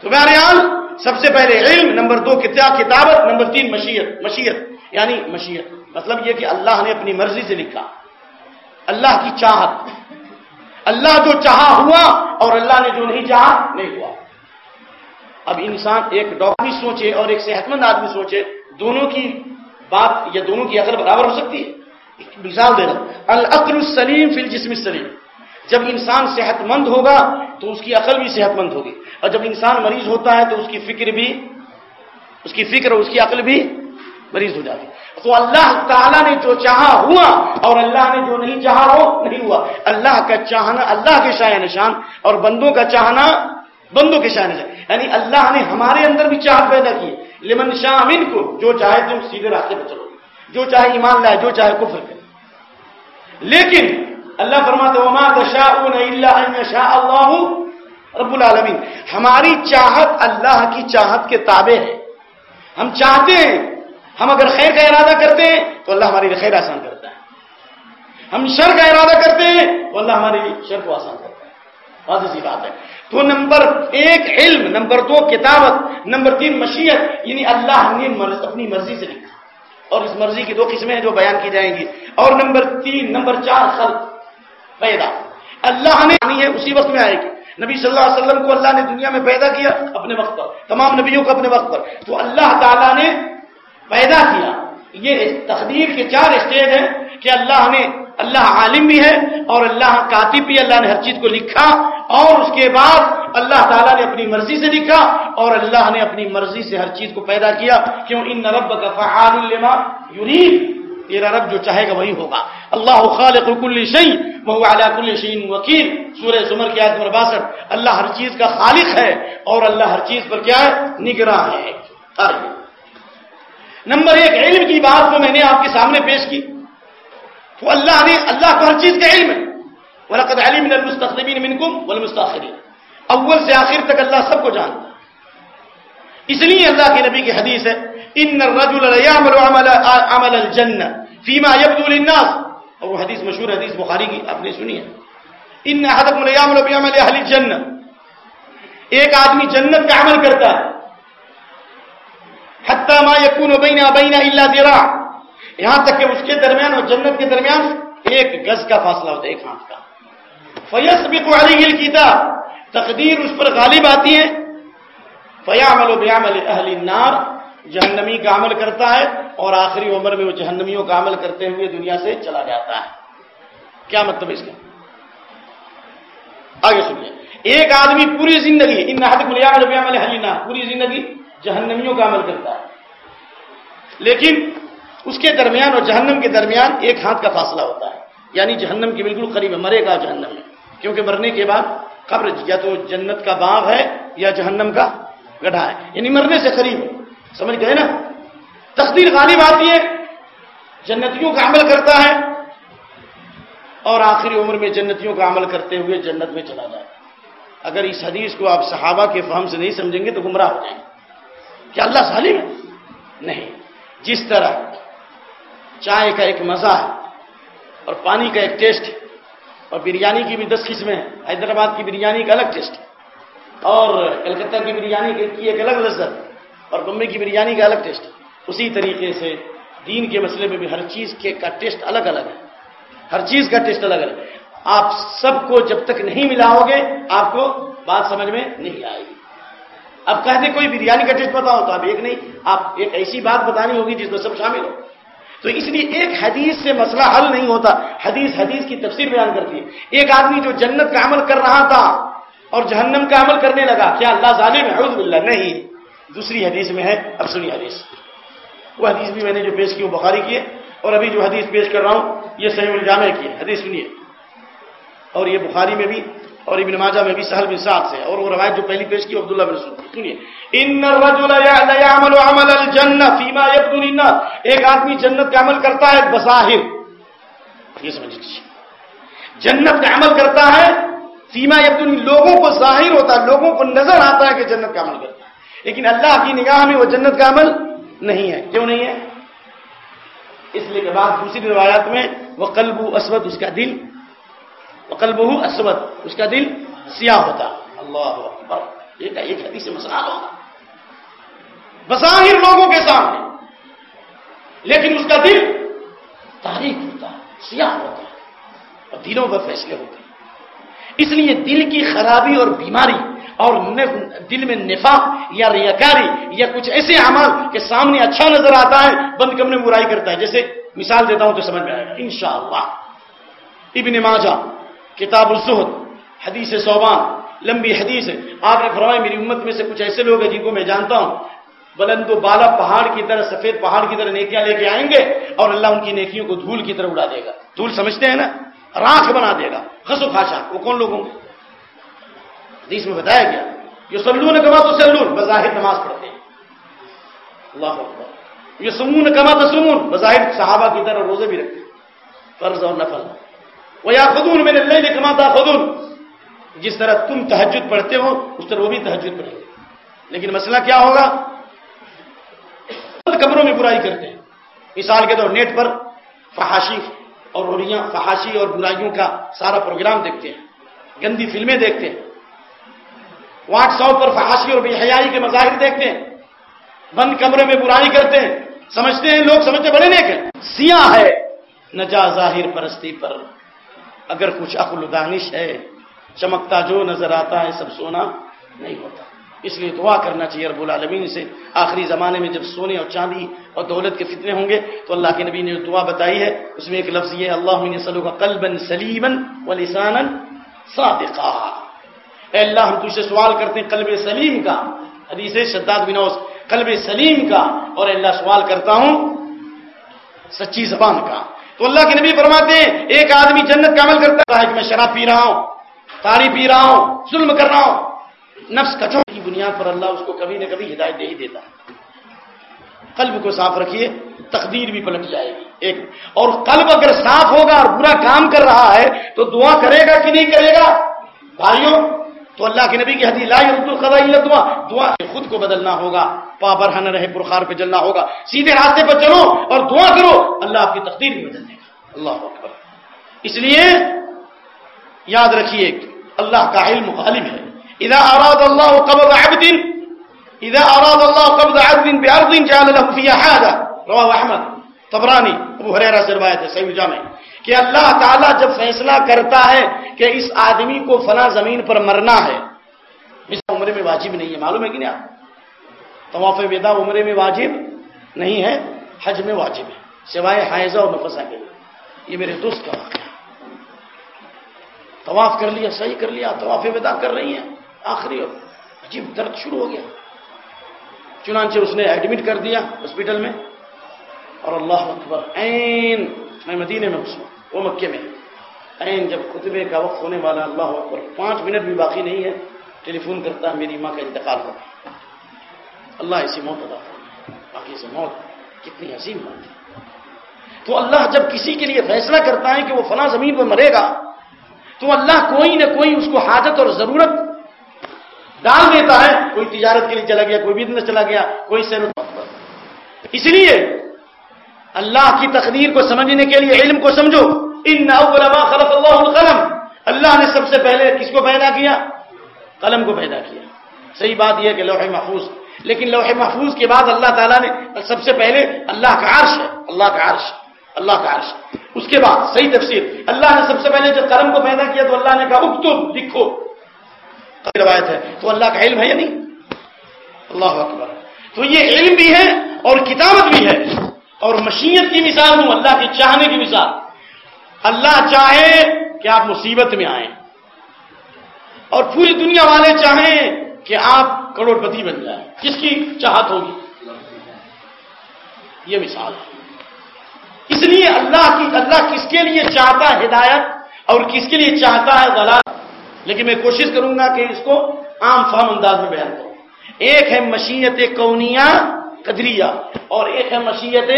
تو بہرحال، سب سے پہلے علم، نمبر دو کتابت، نمبر تین، مشیت۔ مشیت یعنی مشیت۔ مطلب یہ کہ اللہ نے اپنی مرضی سے لکھا۔ اللہ کی چاہت۔ اللہ جو چاہا ہوا اور اللہ نے جو نہیں چاہا، نہیں ہوا۔ اب انسان ایک ڈاکٹر سوچے اور ایک صحت مند آدمی سوچے، دونوں کی بات یا دونوں کی عقل برابر ہو سکتی ہے۔ مثال دے رہا العقل السلیم فی الجسم السلیم. جب انسان صحت مند ہوگا تو اس کی عقل بھی صحت مند ہوگی. اور جب انسان مریض ہوتا ہے تو اس کی فکر بھی، اس کی فکر اس کی عقل بھی مریض ہو جاتی. تو اللہ تعالیٰ نے جو چاہا ہوا اور اللہ نے جو نہیں چاہا وہ نہیں ہوا. اللہ کا چاہنا اللہ کے شاہ نشان اور بندوں کا چاہنا بندوں کے شاہ نشان. یعنی اللہ نے ہمارے اندر بھی چاہت پیدا کی. لمن شاہ کو جو چاہے تم سیدھے راستے پہ چلو. جو چاہے ایمان لائے، جو چاہے کفر لیکن اللہ فرماتے وما تشاءون الا ان يشاء الله رب العالمین ہماری چاہت اللہ کی چاہت کے تابع ہے۔ ہم چاہتے ہیں، ہم اگر خیر کا ارادہ کرتے ہیں تو اللہ ہمارے لیے خیر آسان کرتا ہے۔ ہم شر کا ارادہ کرتے ہیں تو اللہ ہمارے لیے شر کو آسان کرتا ہے۔ واضح سی بات ہے۔ تو نمبر ایک علم، نمبر دو کتابت، نمبر تین مشیت یعنی اللہ نے اپنی مرضی سے لکھا۔ اور اس مرضی کی دو قسمیں ہیں جو بیان کی جائیں گی۔ اور نمبر تین، نمبر چار، خلق۔ پیدا۔ اللہ نے آنی ہے، اسی وقت میں آئے گی۔ نبی صلی اللہ علیہ وسلم کو اللہ نے دنیا میں پیدا کیا اپنے وقت پر۔ تمام نبیوں کو اپنے وقت پر۔ تو اللہ تعالیٰ نے پیدا کیا۔ یہ تقدیر کے چار اسٹیج ہیں کہ اللہ نے اللہ عالم بھی ہے اور اللہ کاتب بھی اللہ نے ہر چیز کو لکھا اور اس کے بعد اللہ تعالیٰ نے اپنی مرضی سے لکھا اور اللہ نے اپنی مرضی سے ہر چیز کو پیدا کیا۔ کیوں؟ ان رب کا فعال لما یرید۔ تیرا رب جو چاہے گا وہی ہوگا۔ اللہ خالق کل شعی وہ اعلیٰ کل شعین وکیل۔ سورہ سمر کی آیت نمبر باسٹھ۔ اللہ ہر چیز کا خالق ہے اور اللہ ہر چیز پر کیا ہے؟ نگراں ہے۔ آئیے نمبر ایک، علم کی بات کو میں نے آپ کے سامنے پیش کی۔ تو اللہ نے اللہ کو ہر چیز کا علم ہے. وَلَقَدْ عَلِمْنَا الْمُسْتَقْدِمِينَ مِنْكُمْ وَالْمُسْتَأْخِرِينَ اول سے آخر تک اللہ سب کو جانتا اس لیے اللہ کے نبی کی حدیث ہے ان الرجل ليعمل عمل عمل الجنه فيما يبدو للناس. اور وہ حدیث مشہور حدیث بخاری کی، آپ نے سنی ہے. ان احدكم ليعمل بعمل اهل الجنه ایک آدمی جنت کا عمل کرتا ہے، حتى ما يكون بين بين الا ذراع. یہاں تک کہ اس کے درمیان اور جنت کے درمیان ایک گز کا فاصلہ ہوتا ہے ایک ہاتھ کا۔ فيسبق عليه الكتاب۔ تقدیر اس پر غالب آتی ہے۔ فیامل و بیامل اہل النار۔ جہنمی کا عمل کرتا ہے اور آخری عمر میں وہ جہنمیوں کا عمل کرتے ہوئے دنیا سے چلا جاتا ہے۔ کیا مطلب اس کا؟ آگے سنیے۔ ایک آدمی پوری زندگی ان حد بیامل اہل النار۔ پوری زندگی جہنمیوں کا عمل کرتا ہے۔ لیکن اس کے درمیان اور جہنم کے درمیان ایک ہاتھ کا فاصلہ ہوتا ہے۔ یعنی جہنم کے بالکل قریب ہے، مرے گا جہنم۔ میں کیونکہ مرنے کے بعد قبر یا تو جنت کا باغ ہے یا جہنم کا گڑھا ہے۔ یعنی مرنے سے قریب ہے۔ سمجھ گئے نا؟ تقدیر غالب آتی ہے۔ جنتیوں کا عمل کرتا ہے اور آخری عمر میں جنتیوں کا عمل کرتے ہوئے جنت میں چلا جائے۔ اگر اس حدیث کو آپ صحابہ کے فہم سے نہیں سمجھیں گے تو گمراہ ہو جائیں گے۔ کیا اللہ ظالم ہے؟ نہیں۔ جس طرح چائے کا ایک مزہ ہے اور پانی کا ایک ٹیسٹ ہے اور بریانی کی بھی دس قسمیں ہیں۔ حیدرآباد کی بریانی کا الگ ٹیسٹ ہے اور کلکتہ کی بریانی کی ایک الگ لذت اور بمبئی کی بریانی کا الگ ٹیسٹ اسی طریقے سے دین کے مسئلے میں بھی ہر چیز کے کا ٹیسٹ الگ الگ ہے۔ ہر چیز کا ٹیسٹ الگ الگ ہے۔ آپ سب کو جب تک نہیں ملاؤ گے، آپ کو بات سمجھ میں نہیں آئے گی۔ اب کہتے کوئی بریانی کا ٹیسٹ بتاؤ تو آپ ایک نہیں، آپ ایک ایسی بات بتانی ہوگی جس میں سب شامل ہو تو اس لیے ایک حدیث سے مسئلہ حل نہیں ہوتا۔ حدیث حدیث کی تفسیر بیان کرتی ہے۔ ایک آدمی جو جنت کا عمل کر رہا تھا اور جہنم کا عمل کرنے لگا، کیا اللہ ظالم ہے؟ حوض نہیں۔ دوسری حدیث میں ہے اب سنی حدیث۔ وہ حدیث بھی میں نے جو پیش کی وہ بخاری کی ہے اور ابھی جو حدیث پیش کر رہا ہوں، یہ صحیح الجامع کی ہے۔ حدیث سنیے۔ اور یہ بخاری میں بھی اور ابن ماجہ میں بھی سہل بن سعد سے اور وہ روایت جو پہلی پیش کی عبداللہ بن سعود سنیے۔ ان الرجل يعمل عمل الجنہ فيما يبدو للناس. ایک آدمی جنت کا عمل کرتا ہے بظاہر۔ یہ سمجھ لیجیے جنت کا عمل کرتا ہے فیما یبدو لوگوں کو ظاہر ہوتا ہے، لوگوں کو نظر آتا ہے کہ جنت کا عمل کرتا ہے۔ لیکن اللہ کی نگاہ میں وہ جنت کا عمل نہیں ہے۔ کیوں نہیں ہے؟ اس لیے کہ بعد دوسری روایات میں وہ قلب اسود، اس کا دل وہ قلب اسود اس کا دل سیاہ ہوتا. اللہ اکبر. ایک ایک حدیث مسئلہ ہوگا. بظاہر لوگوں کے سامنے. لیکن اس کا دل تاریخ ہوتا سیاہ ہوتا. اور دلوں پر فیصلے ہوتے. ہیں اس لیے دل کی خرابی اور بیماری اور دل میں نفاق یا ریاکاری یا کچھ ایسے اعمال کے سامنے اچھا نظر آتا ہے بند کم نے برائی کرتا ہے. جیسے مثال دیتا ہوں تو سمجھ میں آئے گا. انشاءاللہ. ابن ماجہ کتاب الزہد، حدیث صوبان، لمبی حدیث ہے۔ آپ نے فرمایا میری امت میں سے کچھ ایسے لوگ ہیں جن کو میں جانتا ہوں۔ بلند و بالا پہاڑ کی طرح، سفید پہاڑ کی طرح نیکیاں لے کے آئیں گے اور اللہ ان کی نیکیوں کو دھول کی طرح اڑا دے گا۔ دھول سمجھتے ہیں نا؟ راکھ بنا دے گا۔ خسو خاشا وہ کون لوگ ہوں گے حدیث میں بتایا گیا۔ یہ سلون کما تو سلون بظاہر نماز پڑھتے ہیں۔ اللہ اکبر۔ یہ سمون کما تو سمون بظاہر صحابہ کی طرح روزے بھی رکھتے ہیں۔ فرض اور نفل۔ وہ یا خدون میں نے کما تھا خدون جس طرح تم تحجد پڑھتے ہو، اس طرح وہ بھی تحجد پڑھیں گے۔ لیکن مسئلہ کیا ہوگا؟ کمروں میں برائی کرتے ہیں۔ مثال کے طور نیٹ پر فحاشی اور روڑیاں فحاشی اور برائیوں کا سارا پروگرام دیکھتے ہیں۔ گندی فلمیں دیکھتے ہیں۔ واٹس ایپ پر فحاشی اور بے حیائی کے مظاہر دیکھتے ہیں۔ بند کمرے میں برائی کرتے ہیں۔ سمجھتے ہیں لوگ، سمجھتے بڑے نیک ہیں۔ سیاہ ہے نجا ظاہر پرستی پر۔ اگر کچھ عقل دانش ہے، چمکتا جو نظر آتا ہے، سب سونا نہیں ہوتا۔ اس لیے دعا کرنا چاہیے رب العالمین سے۔ آخری زمانے میں جب سونے اور چاندی اور دولت کے فتنے ہوں گے، تو اللہ کے نبی نے جو دعا بتائی ہے، اس میں ایک لفظ یہ اللہ سلو کا قلبن سلیمن و لسان اے اللہ، ہم تجھ سے سوال کرتے ہیں، قلب سلیم کا۔ حدیث شداد بنوس قلب سلیم کا۔ اور اللہ، سوال کرتا ہوں، سچی زبان کا۔ تو اللہ کے نبی فرماتے ہیں، ایک آدمی جنت کا عمل کرتا ہے، کہ میں شراب پی رہا ہوں تاری پی رہا ہوں، ظلم کر رہا ہوں۔ نفس کچوں کی بنیاد پر اللہ اس کو کبھی نہ کبھی ہدایت دے ہی دیتا ہے۔ قلب کو صاف رکھیے، تقدیر بھی پلٹ جائے گی۔ ایک، اور قلب اگر صاف ہوگا اور برا کام کر رہا ہے، تو دعا کرے گا کہ نہیں کرے گا؟ بھائیوں تو اللہ کے نبی کی حدیث، لا القضاء الا دعا دعا سے خود کو بدلنا ہوگا، پا برہن رہے برخار پہ جلنا ہوگا۔ سیدھے راستے پر چلو اور دعا کرو، اللہ آپ کی تقدیر بھی بدل دے گا۔ اللہ اکبر۔ اس لیے یاد رکھیے اللہ کا علم غالب ہے۔ اذا اراد اللہ قبض عبد، اذا اراد اللہ قبض عبد بارض جعل له فيها حاجه رواه احمد، طبرانی، ابو ہریرہ سے روایت ہے، صحیح جامع کہ اللہ تعالیٰ جب فیصلہ کرتا ہے کہ اس آدمی کو فلاں زمین پر مرنا ہے، اس عمرے میں واجب نہیں ہے، معلوم ہے کہ نہیں آپ؟ طواف ودا عمرے میں واجب نہیں ہے، حج میں واجب ہے، سوائے حائزہ اور نفسا کے لیے یہ میرے دوست کا واقعہ طواف کر لیا، صحیح کر لیا، طواف ودا کر رہی ہیں، آخری اور عجیب درد شروع ہو گیا۔ چنانچہ اس نے ایڈمٹ کر دیا ہاسپٹل میں اور اللہ اکبر، عین، میں مدینے میں اس وہ مکے میں۔ عین جب خطبے کا وقت ہونے والا اللہ اکبر، پانچ منٹ بھی باقی نہیں ہے۔ ٹیلی فون کرتا ہے، میری ماں کا انتقال ہو۔ اللہ ایسی موت ادا باقی سے موت کتنی عظیم بات ہے۔ تو اللہ جب کسی کے لیے فیصلہ کرتا ہے کہ وہ فلاں زمین پر مرے گا، تو اللہ کوئی نہ کوئی اس کو حاجت اور ضرورت ڈال دیتا ہے۔ کوئی تجارت کے لیے چلا گیا، کوئی بزنس چلا گیا، کوئی سیر اس لیے اللہ کی تقدیر کو سمجھنے کے لیے، علم کو سمجھو۔ ان اول ما خلق اللہ القلم۔ اللہ نے سب سے پہلے کس کو پیدا کیا؟ قلم کو پیدا کیا۔ صحیح بات یہ ہے کہ لوح محفوظ۔ لیکن لوح محفوظ کے بعد اللہ تعالیٰ نے سب سے پہلے اللہ کا عرش ہے۔ اللہ کا عرش اللہ کا عرش اس کے بعد صحیح تفسیر۔ اللہ نے سب سے پہلے جب قلم کو پیدا کیا تو اللہ نے کہا، اکتب، لکھو۔ روایت ہے۔ تو اللہ کا علم ہے یا نہیں؟ اللہ اکبر۔ تو یہ علم بھی ہے اور کتابت بھی ہے۔ اور مشیت کی مثال ہوں، اللہ کی چاہنے کی مثال۔ اللہ چاہے کہ آپ مصیبت میں آئیں۔ اور پوری دنیا والے چاہیں کہ آپ کروڑ پتی بن جائیں۔ کس کی چاہت ہوگی؟ یہ مثال ہے۔ اس لیے اللہ کی، اللہ کس کے لیے چاہتا ہے ہدایت اور کس کے لیے چاہتا ہے غلط لیکن میں کوشش کروں گا کہ اس کو عام فہم انداز میں بیان کروں۔ ایک ہے مشیت کونیا قدریہ اور ایک ہے مشیت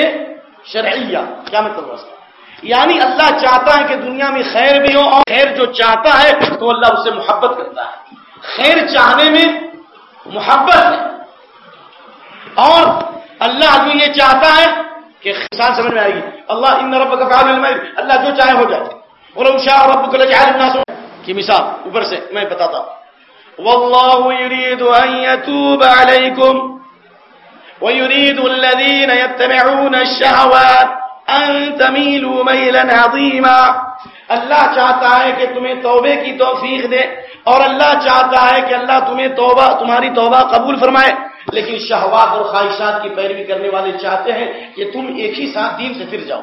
شرعیہ۔ کیا مطلب اس کا یعنی اللہ چاہتا ہے کہ دنیا میں خیر بھی ہو اور خیر جو چاہتا ہے تو اللہ اس سے محبت کرتا ہے۔ خیر چاہنے میں محبت ہے۔ اور اللہ جو یہ چاہتا ہے کہ خسان سمجھ میں آئے گی، اللہ ان رب کا فعال اللہ جو چاہے ہو جائے۔ اور شاہ رب کو الناس کی مثال، اوپر سے میں بتاتا ہوں۔ والله يريد ان يتوب عليكم ويريد الذين يتبعون الشهوات ان تميلوا ميلا عظيما۔ اللہ چاہتا ہے کہ تمہیں توبے کی توفیق دے اور اللہ چاہتا ہے کہ اللہ تمہیں توبہ، تمہاری توبہ قبول فرمائے۔ لیکن شہوات اور خواہشات کی پیروی کرنے والے چاہتے ہیں کہ تم ایک ہی ساتھ دین سے پھر جاؤ۔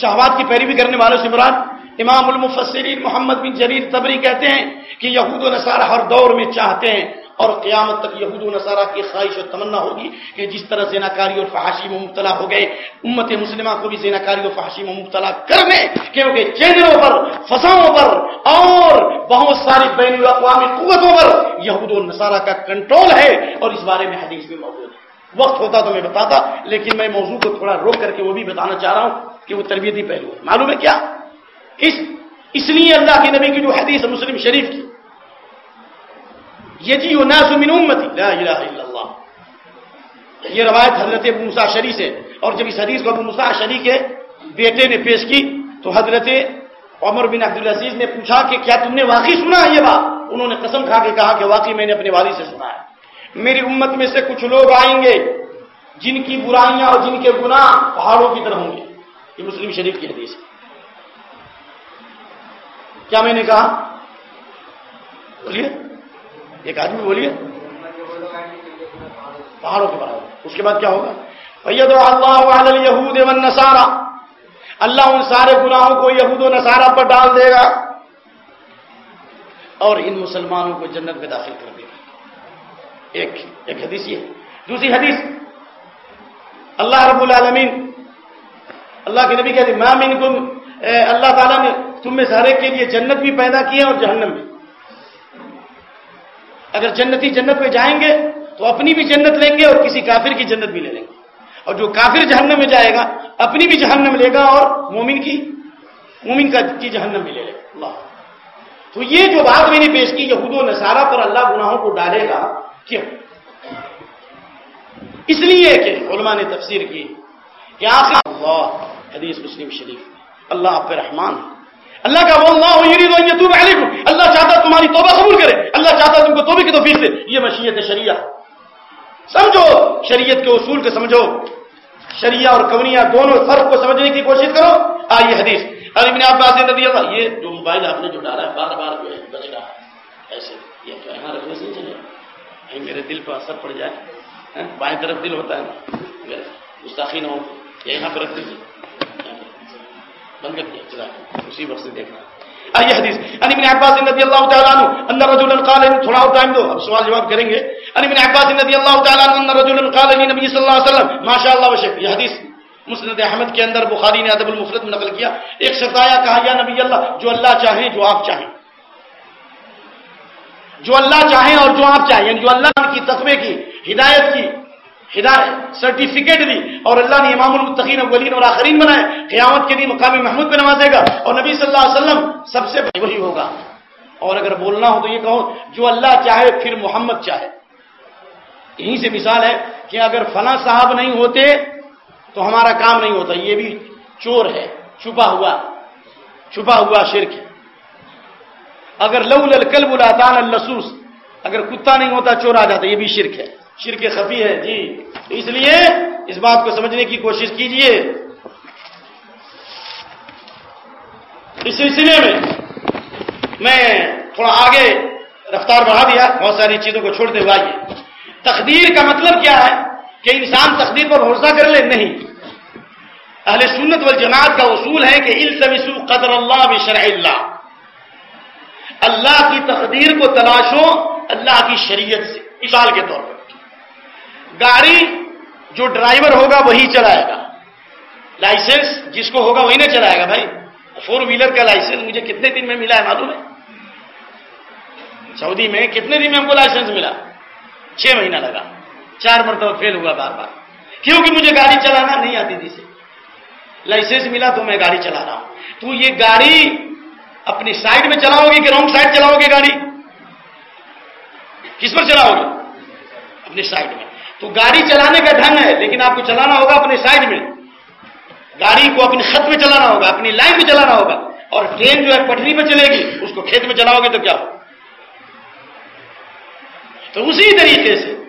شہوات کی پیروی کرنے والوں سے مراد امام المفسرین محمد بن جریر تبری کہتے ہیں کہ یہود و نصارہ ہر دور میں چاہتے ہیں اور قیامت تک یہود و نصارہ کی خواہش و تمنا ہوگی کہ جس طرح زیناکاری اور فحاشی میں مبتلا ہو گئے، امت مسلمہ کو بھی زیناکاری اور فحاشی میں مبتلا کرنے کیونکہ چینلوں پر فساؤں پر اور بہت ساری بین الاقوامی قوتوں پر یہود و نصارہ کا کنٹرول ہے اور اس بارے میں حدیث بھی موجود ہے۔ وقت ہوتا تو میں بتاتا، لیکن میں موضوع کو تھوڑا روک کر کے وہ بھی بتانا چاہ رہا ہوں کہ وہ تربیتی پہلو ہے۔ معلوم ہے کیا؟ اس اس لیے اللہ کے نبی کی جو حدیث ہے مسلم شریف کی یہ جی ناس من امتی. لا الہ الا اللہ. یہ روایت حضرت ابو مسا شری سے اور جب اس حدیث کو ابو مسا شری کے بیٹے نے پیش کی، تو حضرت عمر بن عبدالعزیز نے پوچھا کہ کیا تم نے واقعی سنا ہے یہ بات؟ انہوں نے قسم کھا کے کہا کہ واقعی میں نے اپنے والد سے سنا ہے۔ میری امت میں سے کچھ لوگ آئیں گے جن کی برائیاں اور جن کے گناہ پہاڑوں کی طرح ہوں گے۔ یہ مسلم شریف کی حدیث ہے۔ کیا میں نے کہا؟ بولیے۔ ایک آدمی بولیے، پہاڑوں کے برابر۔ اس کے بعد کیا ہوگا؟ بھیا تو اللہ یہود نسارا اللہ ان سارے گناہوں کو یہود و نصارہ پر ڈال دے گا اور ان مسلمانوں کو جنت میں داخل کر دے گا۔ ایک ایک حدیث یہ۔ دوسری حدیث، اللہ رب العالمین، اللہ کے نبی کہتے مام ان کو اللہ تعالیٰ نے تم میں سارے کے لیے جنت بھی پیدا کی ہے اور جہنم بھی۔ اگر جنتی جنت میں جائیں گے تو اپنی بھی جنت لیں گے اور کسی کافر کی جنت بھی لے لیں گے۔ اور جو کافر جہنم میں جائے گا، اپنی بھی جہنم لے گا اور مومن کی، مومن کا کی جہنم میں لے لے۔ گا اللہ۔ تو یہ جو بات میں نے پیش کی، یہود و نصارہ پر اللہ گناہوں کو ڈالے گا، کیوں؟ اس لیے کہ علماء نے تفسیر کی کہ آخر اللہ، حدیث مسلم شریف۔ اللہ آپ رحمان ہے۔ اللہ کا وہ اللہ یرید ان یتوب علیکم. اللہ چاہتا تمہاری توبہ قبول کرے. اللہ چاہتا تم کو توبہ کی توفیق دے. یہ مشیت شریعہ. سمجھو شریعت کے اصول کو سمجھو. شریعہ اور کونیہ دونوں فرق کو سمجھنے کی کوشش کرو. آئیے حدیث. علی بن عباس رضی اللہ یہ جو موبائل آپ نے جو ڈالا ہے بار بار جو ہے بج رہا ہے ایسے، یہ تو یہاں رکھنے سے چلے. کہیں میرے دل پر اثر پڑ جائے. ہاں، بائیں طرف دل ہوتا ہے اگر گستاخی نہ ہو یہاں پر رکھ دیجیے بند کر دیا، چلا۔ اسی وقت سے دیکھنا آئیے حدیث۔ علی بن عباس رضی اللہ تعالیٰ عنہ، ان رجلا قال ان تھوڑا اور ٹائم دو۔ اب سوال جواب کریں گے۔ علی بن عباس رضی اللہ تعالیٰ عنہ، ان رجلا قال ان نبی صلی اللہ علیہ وسلم، ماشاءاللہ وشک یہ حدیث مسند احمد کے اندر بخاری نے ادب المفرد میں نقل کیا۔ ایک شخص آیا، کہا، یا نبی اللہ، جو اللہ چاہیں جو آپ چاہیں۔ جو اللہ چاہیں اور جو آپ چاہیں یعنی جو اللہ کی تقوی کی، ہدایت کی ہدایت سرٹیفکیٹ دی. اور اللہ نے امام المتقین اولین اور آخرین بنائے. قیامت کے دن مقام محمود پہ نوازے گا. اور نبی صلی اللہ علیہ وسلم سب سے بڑی وہی ہوگا. اور اگر بولنا ہو تو یہ کہو، جو اللہ چاہے پھر محمد چاہے. یہیں سے مثال ہے کہ اگر فلاں صاحب نہیں ہوتے تو ہمارا کام نہیں ہوتا. یہ بھی چور ہے، چھپا ہوا چھپا ہوا شرک ہے. اگر لو الکلب الاتان اللسوس اگر کتا نہیں ہوتا چور آ جاتا، یہ بھی شرک ہے. شرک خفی ہے جی۔ اس لیے اس بات کو سمجھنے کی کوشش کیجیے۔ اس سلسلے میں میں تھوڑا آگے رفتار بڑھا دیا، بہت ساری چیزوں کو چھوڑتے ہوئے آئیے۔ تقدیر کا مطلب کیا ہے کہ انسان تقدیر پر بھروسہ کر لے؟ نہیں۔ اہل سنت والجماعت کا اصول ہے کہ التمسو قدر اللہ بشرع اللہ۔ اللہ کی تقدیر کو تلاشو، اللہ کی شریعت سے، مثال کے طور پر۔ گاڑی جو ڈرائیور ہوگا وہی چلائے گا۔ لائسنس جس کو ہوگا وہی نہ چلائے گا بھائی۔ فور ویلر کا لائسنس مجھے کتنے دن میں ملا ہے معلوم ہے؟ سعودی میں کتنے دن میں ہم کو لائسنس ملا؟ چھ مہینہ لگا۔ چار مرتبہ فیل ہوا بار بار۔ کیونکہ مجھے گاڑی چلانا نہیں آتی تھی سے لائسنس ملا تو میں گاڑی چلا رہا ہوں۔ تو یہ گاڑی اپنی سائڈ میں چلاؤ گے کہ رانگ سائڈ چلاؤ گے گاڑی؟ کس پر چلاؤ گے اپنی سائڈ میں۔ تو گاڑی چلانے کا ڈھنگ ہے، لیکن آپ کو چلانا ہوگا اپنے سائڈ میں۔ گاڑی کو اپنے خط میں چلانا ہوگا، اپنی لائن میں چلانا ہوگا۔ اور ٹرین جو ہے پٹری پہ چلے گی، اس کو کھیت میں چلاؤ گے تو کیا؟ ہوگا تو اسی طریقے سے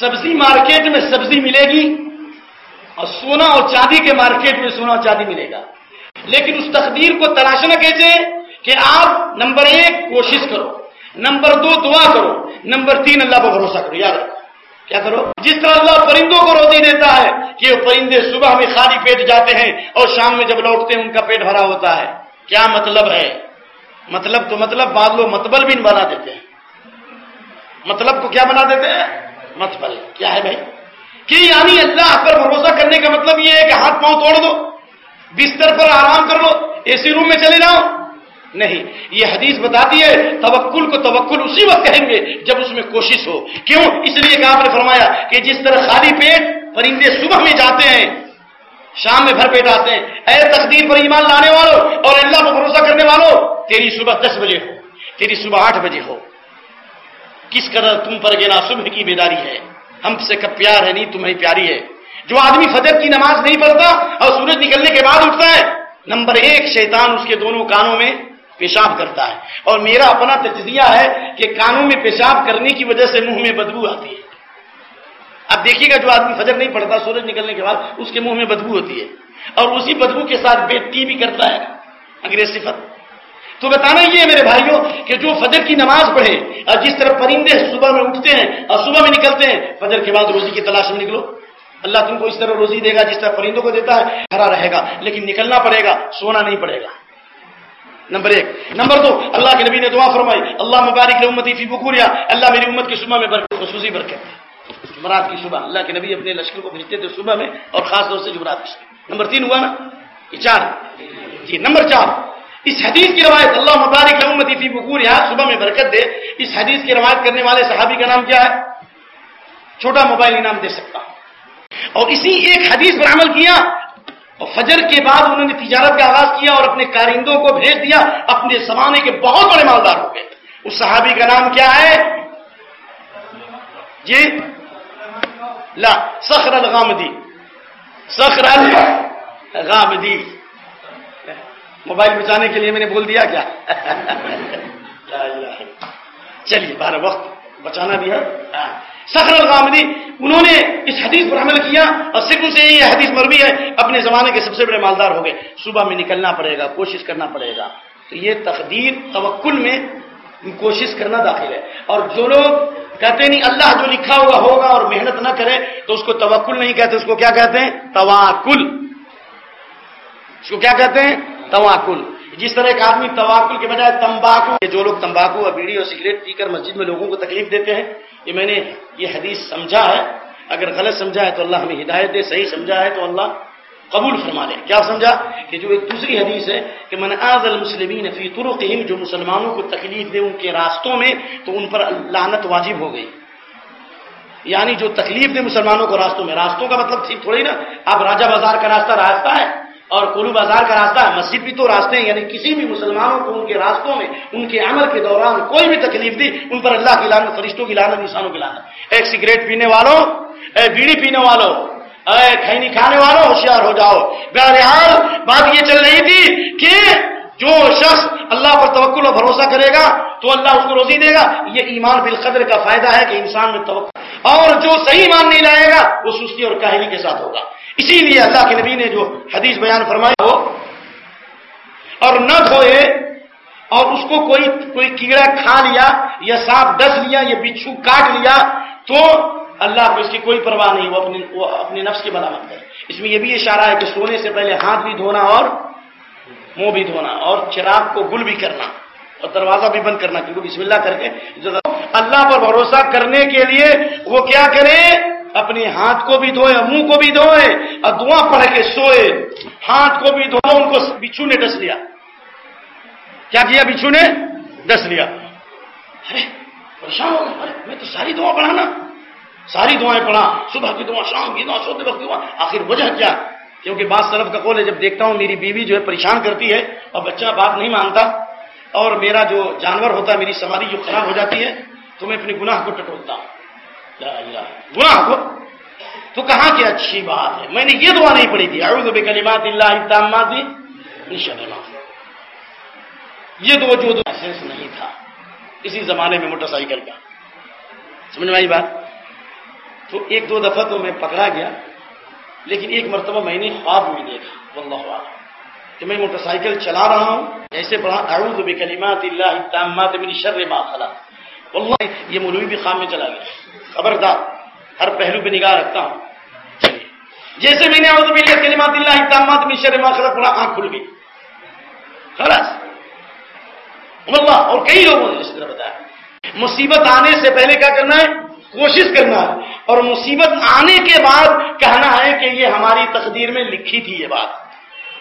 سبزی مارکیٹ میں سبزی ملے گی اور سونا اور چاندی کے مارکیٹ میں سونا اور چاندی ملے گا۔ لیکن اس تقدیر کو تلاشنا کیسے کہ آپ نمبر ایک کوشش کرو، نمبر دو دعا کرو، نمبر تین اللہ پر بھروسہ کرو، یاد رکھو۔ کیا کرو؟ جس طرح اللہ پرندوں کو روزی دیتا ہے کہ وہ پرندے صبح میں خالی پیٹ جاتے ہیں اور شام میں جب لوٹتے ہیں، ان کا پیٹ بھرا ہوتا ہے۔ کیا مطلب ہے؟ مطلب تو مطلب بعض لوگ متبل بھی بنا دیتے ہیں۔ مطلب کو کیا بنا دیتے ہیں؟ متبل کیا ہے بھائی؟ کہ یعنی اللہ پر بھروسہ کرنے کا مطلب یہ ہے کہ ہاتھ پاؤں توڑ دو، بستر پر آرام کر لو، اے سی روم میں چلے جاؤ نہیں، یہ حدیث بتاتی ہے، توکل کو توکل اسی وقت کہیں گے جب اس میں کوشش ہو۔ کیوں؟ اس لیے کہ آپ نے فرمایا کہ جس طرح خالی پیٹ پرندے صبح میں جاتے ہیں، شام میں بھر پیٹ آتے ہیں، اے تقدیر پر ایمان لانے والوں اور اللہ پر بھروسہ کرنے والوں تیری صبح دس بجے ہو، تیری صبح آٹھ بجے ہو۔ کس قدر تم پر گنا صبح کی بیداری ہے؟ ہم سے کب پیار ہے، نہیں، تمہیں پیاری ہے۔ جو آدمی فجر کی نماز نہیں پڑھتا اور سورج نکلنے کے بعد اٹھتا ہے، نمبر ایک شیطان اس کے دونوں کانوں میں پیشاب کرتا ہے۔ اور میرا اپنا تجزیہ ہے کہ کانوں میں پیشاب کرنے کی وجہ سے منہ میں بدبو آتی ہے۔ اب دیکھیے گا جو آدمی فجر نہیں پڑتا سورج نکلنے کے بعد اس کے منہ میں بدبو ہوتی ہے۔ اور اسی بدبو کے ساتھ بیٹی بھی کرتا ہے۔ انگریز صفت۔ تو بتانا یہ ہے میرے بھائیوں کہ جو فجر کی نماز پڑھے اور جس طرح پرندے صبح میں اٹھتے ہیں اور صبح میں نکلتے ہیں، فجر کے بعد روزی کی تلاش میں نکلو۔ اللہ تم کو اس طرح روزی دے گا جس طرح پرندوں کو دیتا ہے ہرا رہے گا، لیکن نکلنا پڑے گا، سونا نہیں پڑے گا۔ نمبر ایک. نمبر دو، اللہ کے نبی نے دعا فرمائی، اللہ مبارک امتی فی بکوریا، اللہ میری امت کی صبح میں برکت، خصوصی برکت۔ جمعرات کی صبح، اللہ کے نبی اپنے لشکر کو بھیجتے تھے صبح میں اور خاص طور سے جمعرات کی صبح۔ نمبر تین ہوا نا؟ یہ چار۔ جی نمبر چار۔ اس حدیث کی روایت، اللہ مبارک امتی فی بکوریا، صبح میں برکت دے۔ اس حدیث کی روایت کرنے والے صحابی کا نام کیا ہے؟ چھوٹا موبائل انعام دے سکتا ہوں۔ اور اسی ایک حدیث پر عمل کیا اور فجر کے بعد انہوں نے تجارت کا آغاز کیا اور اپنے کارندوں کو بھیج دیا، اپنے زمانے کے بہت بڑے مالدار ہو گئے۔ اس صحابی کا نام کیا ہے؟ جی؟ لا سخر الغامدی۔ سخر الغامدی۔ موبائل بچانے کے لیے میں نے بول دیا کیا؟ چلیے، بارہ وقت، بچانا بھی ہے۔ سخر الغامدی۔ انہوں نے اس حدیث پر عمل کیا اور صرف سے یہ حدیث مروی ہے، اپنے زمانے کے سب سے بڑے مالدار ہو گئے۔ صبح میں نکلنا پڑے گا، کوشش کرنا پڑے گا۔ تو یہ تقدیر، توکل میں کوشش کرنا داخل ہے۔ اور جو لوگ کہتے نہیں اللہ جو لکھا ہوا ہوگا اور محنت نہ کرے، تو اس کو توکل نہیں کہتے، اس کو کیا کہتے ہیں؟ تواکل اس کو کیا کہتے ہیں؟ تواکل جس طرح ایک آدمی تواکل کے بجائے تمباکو، جو لوگ تمباکو اور بیڑی اور سگریٹ پی کر مسجد میں لوگوں کو تکلیف دیتے ہیں یہ میں نے یہ حدیث سمجھا ہے، اگر غلط سمجھا ہے تو اللہ ہمیں ہدایت دے، صحیح سمجھا ہے تو اللہ قبول فرما لے کیا سمجھا؟ کہ جو ایک دوسری حدیث ہے کہ من آز المسلمین فی طرقہم، جو مسلمانوں کو تکلیف دے ان کے راستوں میں، تو ان پر لعنت واجب ہو گئی۔ یعنی جو تکلیف دے مسلمانوں کو راستوں میں، راستوں کا مطلب ٹھیک تھوڑی نا، اب راجہ بازار کا راستہ راستہ ہے۔ اور کولو بازار کا راستہ ہے، مسجد بھی تو راستے ہیں یعنی کسی بھی مسلمانوں کو ان کے راستوں میں، ان کے عمل کے دوران کوئی بھی تکلیف دی، ان پر اللہ کی لانت فرشتوں کی لانت انسانوں کی لانت ایک سگریٹ پینے والوں اے بیڑی پینے والوں اے کھینی کھانے والوں ہوشیار ہو جاؤ۔ بہرحال، بات یہ چل رہی تھی کہ جو شخص اللہ پر توکل اور بھروسہ کرے گا، تو اللہ اس کو روزی دے گا۔ یہ ایمان بالقدر کا فائدہ ہے کہ انسان میں توکل، اور جو صحیح ایمان نہیں لائے گا، وہ سستی اور کاہلی کے ساتھ ہوگا۔ اسی لیے اللہ کے نبی نے جو حدیث بیان فرمایا ہو اور نہ دھوئے اور اس کو کوئی کوئی کیڑا کھا لیا یا سانپ ڈس لیا یا بچھو کاٹ لیا تو اللہ کو اس کی کوئی پرواہ نہیں، وہ اپنے وہ اپنے نفس کی بلامت کرے۔ اس میں یہ بھی اشارہ ہے کہ سونے سے پہلے ہاتھ بھی دھونا اور منہ بھی دھونا اور چراغ کو گل بھی کرنا اور دروازہ بھی بند کرنا، کیونکہ بسم اللہ کر کے اللہ پر بھروسہ کرنے کے لیے وہ کیا کرے؟ اپنے ہاتھ کو بھی دھوئے، منہ کو بھی دھوئے، اور دعا پڑھ کے سوئے۔ ہاتھ کو بھی دھو ان کو بچھو نے ڈس لیا۔ کیا کیا بچھو نے؟ ڈس لیا۔ ارے، پریشان ہو گیا میں تو ساری دعا پڑھا نا۔ ساری دعائیں پڑھا۔ صبح کی دعا، شام کی دعا، سوتے وقت کی دعا۔ آخر وجہ کیا؟ کیونکہ بعض طرف کا قول ہے، جب دیکھتا ہوں میری بیوی جو ہے پریشان کرتی ہے، اور بچہ بات نہیں مانتا، اور میرا جو جانور ہوتا ہے، میری سواری جو خراب ہو جاتی ہے، تو میں اپنے گناہ کو ٹٹولتا ہوں۔ لا الہ گناہ کو تو کہاں کی اچھی بات ہے؟ میں نے یہ دعا نہیں پڑھی تھی. اعوذ بکلمات اللہ التامات. من شر ما یہ دو جو دو سینس نہیں تھا. اسی زمانے میں موٹر سائیکل کا. سمجھ میں آئی بات؟ تو ایک دو دفعہ تو میں پکڑا گیا، لیکن ایک مرتبہ میں نے خواب میں دیکھا. واللہ اعلم. کہ میں موٹر سائیکل چلا رہا ہوں ایسے پڑھا، اعوذ بکلمات اللہ التامات من شر ما خلق. واللہ، یہ مولوی بھی خام میں چلا گیا. خبردار، ہر پہلو پہ نگاہ رکھتا ہوں۔ جیسے میں نے اعوذ باللہ کلمات اللہ التامات من شر ما خلق پڑھا آنکھ کھل گئی۔ خلاص۔ واللہ، اور کئی لوگوں نے اس طرح بتایا۔ مصیبت آنے سے پہلے کیا کرنا ہے؟ کوشش کرنا ہے۔ اور مصیبت آنے کے بعد کہنا ہے کہ یہ ہماری تقدیر میں لکھی تھی یہ بات۔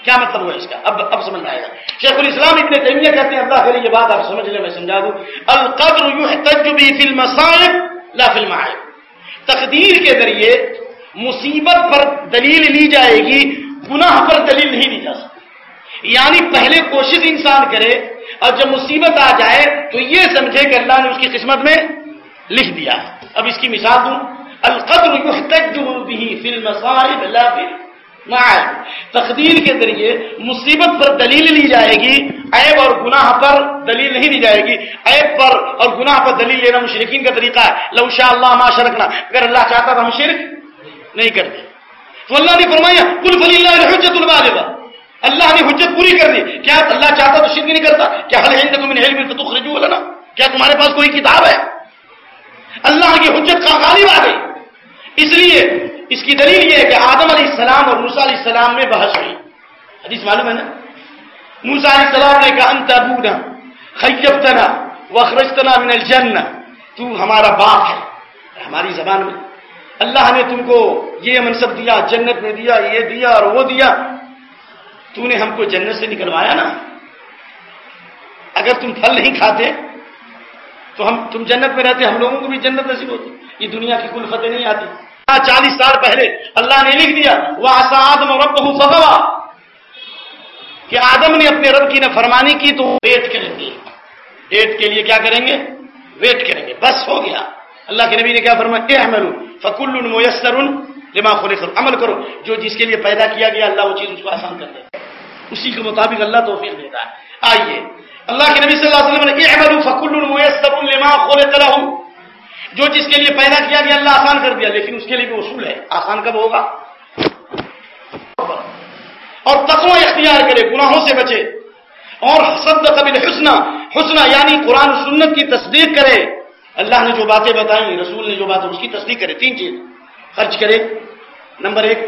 کیا مطلب ہوا اس کا؟ اب اب سمجھ میں آئے گا۔ شیخ الاسلام ابن تیمیہ کہتے ہیں، اللہ کرے یہ بات آپ سمجھ لیں، میں سمجھا دوں۔ القدر یحتج به فی المصائب لا فی تقدیر کے ذریعے مصیبت پر دلیل لی جائے گی، گناہ پر دلیل نہیں لی جا سکتی۔ یعنی پہلے کوشش انسان کرے اور جب مصیبت آ جائے تو یہ سمجھے کہ اللہ نے اس کی قسمت میں لکھ دیا۔ اب اس کی مثال دوں۔ القدر یحتج به فی المصائب لا فی۔ تقدیر کے ذریعے مصیبت پر دلیل لی جائے گی، عیب اور گناہ پر دلیل نہیں لی جائے گی۔ عیب پر اور گناہ پر دلیل لینا مشرقین کا طریقہ ہے۔ لو شاء اللہ ما شرکنا، اگر اللہ چاہتا تو ہم شرک نہیں کرتے۔ تو اللہ نے فرمایا کل فلی اللہ حجت اللہ نے حجت پوری کر دی۔ کیا اللہ چاہتا تو شرک نہیں کرتا؟ کیا حل عندکم من علم فتخرجوه لنا؟ کیا تمہارے پاس کوئی کتاب ہے؟ اللہ کی حجت کا غالب آ گئی۔ اس لیے اس کی دلیل یہ ہے کہ آدم علیہ السلام اور موسا علیہ السلام میں بحث ہوئی۔ حدیث معلوم ہے نا؟ موسا علیہ السلام نے کہا، انت ابونا، خیبتنا واخرجتنا من الجنہ. تو ہمارا باپ ہے، ہماری زبان میں۔ اللہ نے تم کو یہ منصب دیا، جنت میں دیا، یہ دیا اور وہ دیا۔ تو نے ہم کو جنت سے نکلوایا نا؟ اگر تم پھل نہیں کھاتے، تو ہم، تم جنت میں رہتے، ہم لوگوں کو بھی جنت نصیب ہوتی۔ یہ دنیا کی کل فتح نہیں آتی۔ چالیس سال پہلے اللہ نے لکھ دیا وہ آدم اور رب فغوا۔ کہ آدم نے اپنے رب کی نفرمانی کی تو ویٹ کریں گے۔ ڈیٹ کے لیے کیا کریں گے؟ ویٹ کریں گے۔ بس ہو گیا۔ اللہ کے نبی نے کیا فرمایا؟ اے فکل میسر لما خلق۔ عمل کرو۔ جو جس کے لیے پیدا کیا گیا، اللہ وہ چیز اس کو آسان کر دے۔ اسی کے مطابق اللہ توفیق دیتا ہے۔ آئیے۔ اللہ کے نبی صلی اللہ علیہ وسلم نے اعمل فکل میسر لما خلق لهم جو جس کے لیے پیدا کیا گیا، اللہ آسان کر دیا، لیکن اس کے لیے بھی اصول ہے۔ آسان کب ہوگا؟ اور تقوی اختیار کرے گناہوں سے بچے۔ اور حسد قبل حسنہ حسنہ یعنی قرآن سنت کی تصدیق کرے۔ اللہ نے جو باتیں بتائیں، رسول نے جو باتیں، اس کی تصدیق کرے۔ تین چیز۔ خرچ کرے۔ نمبر ایک،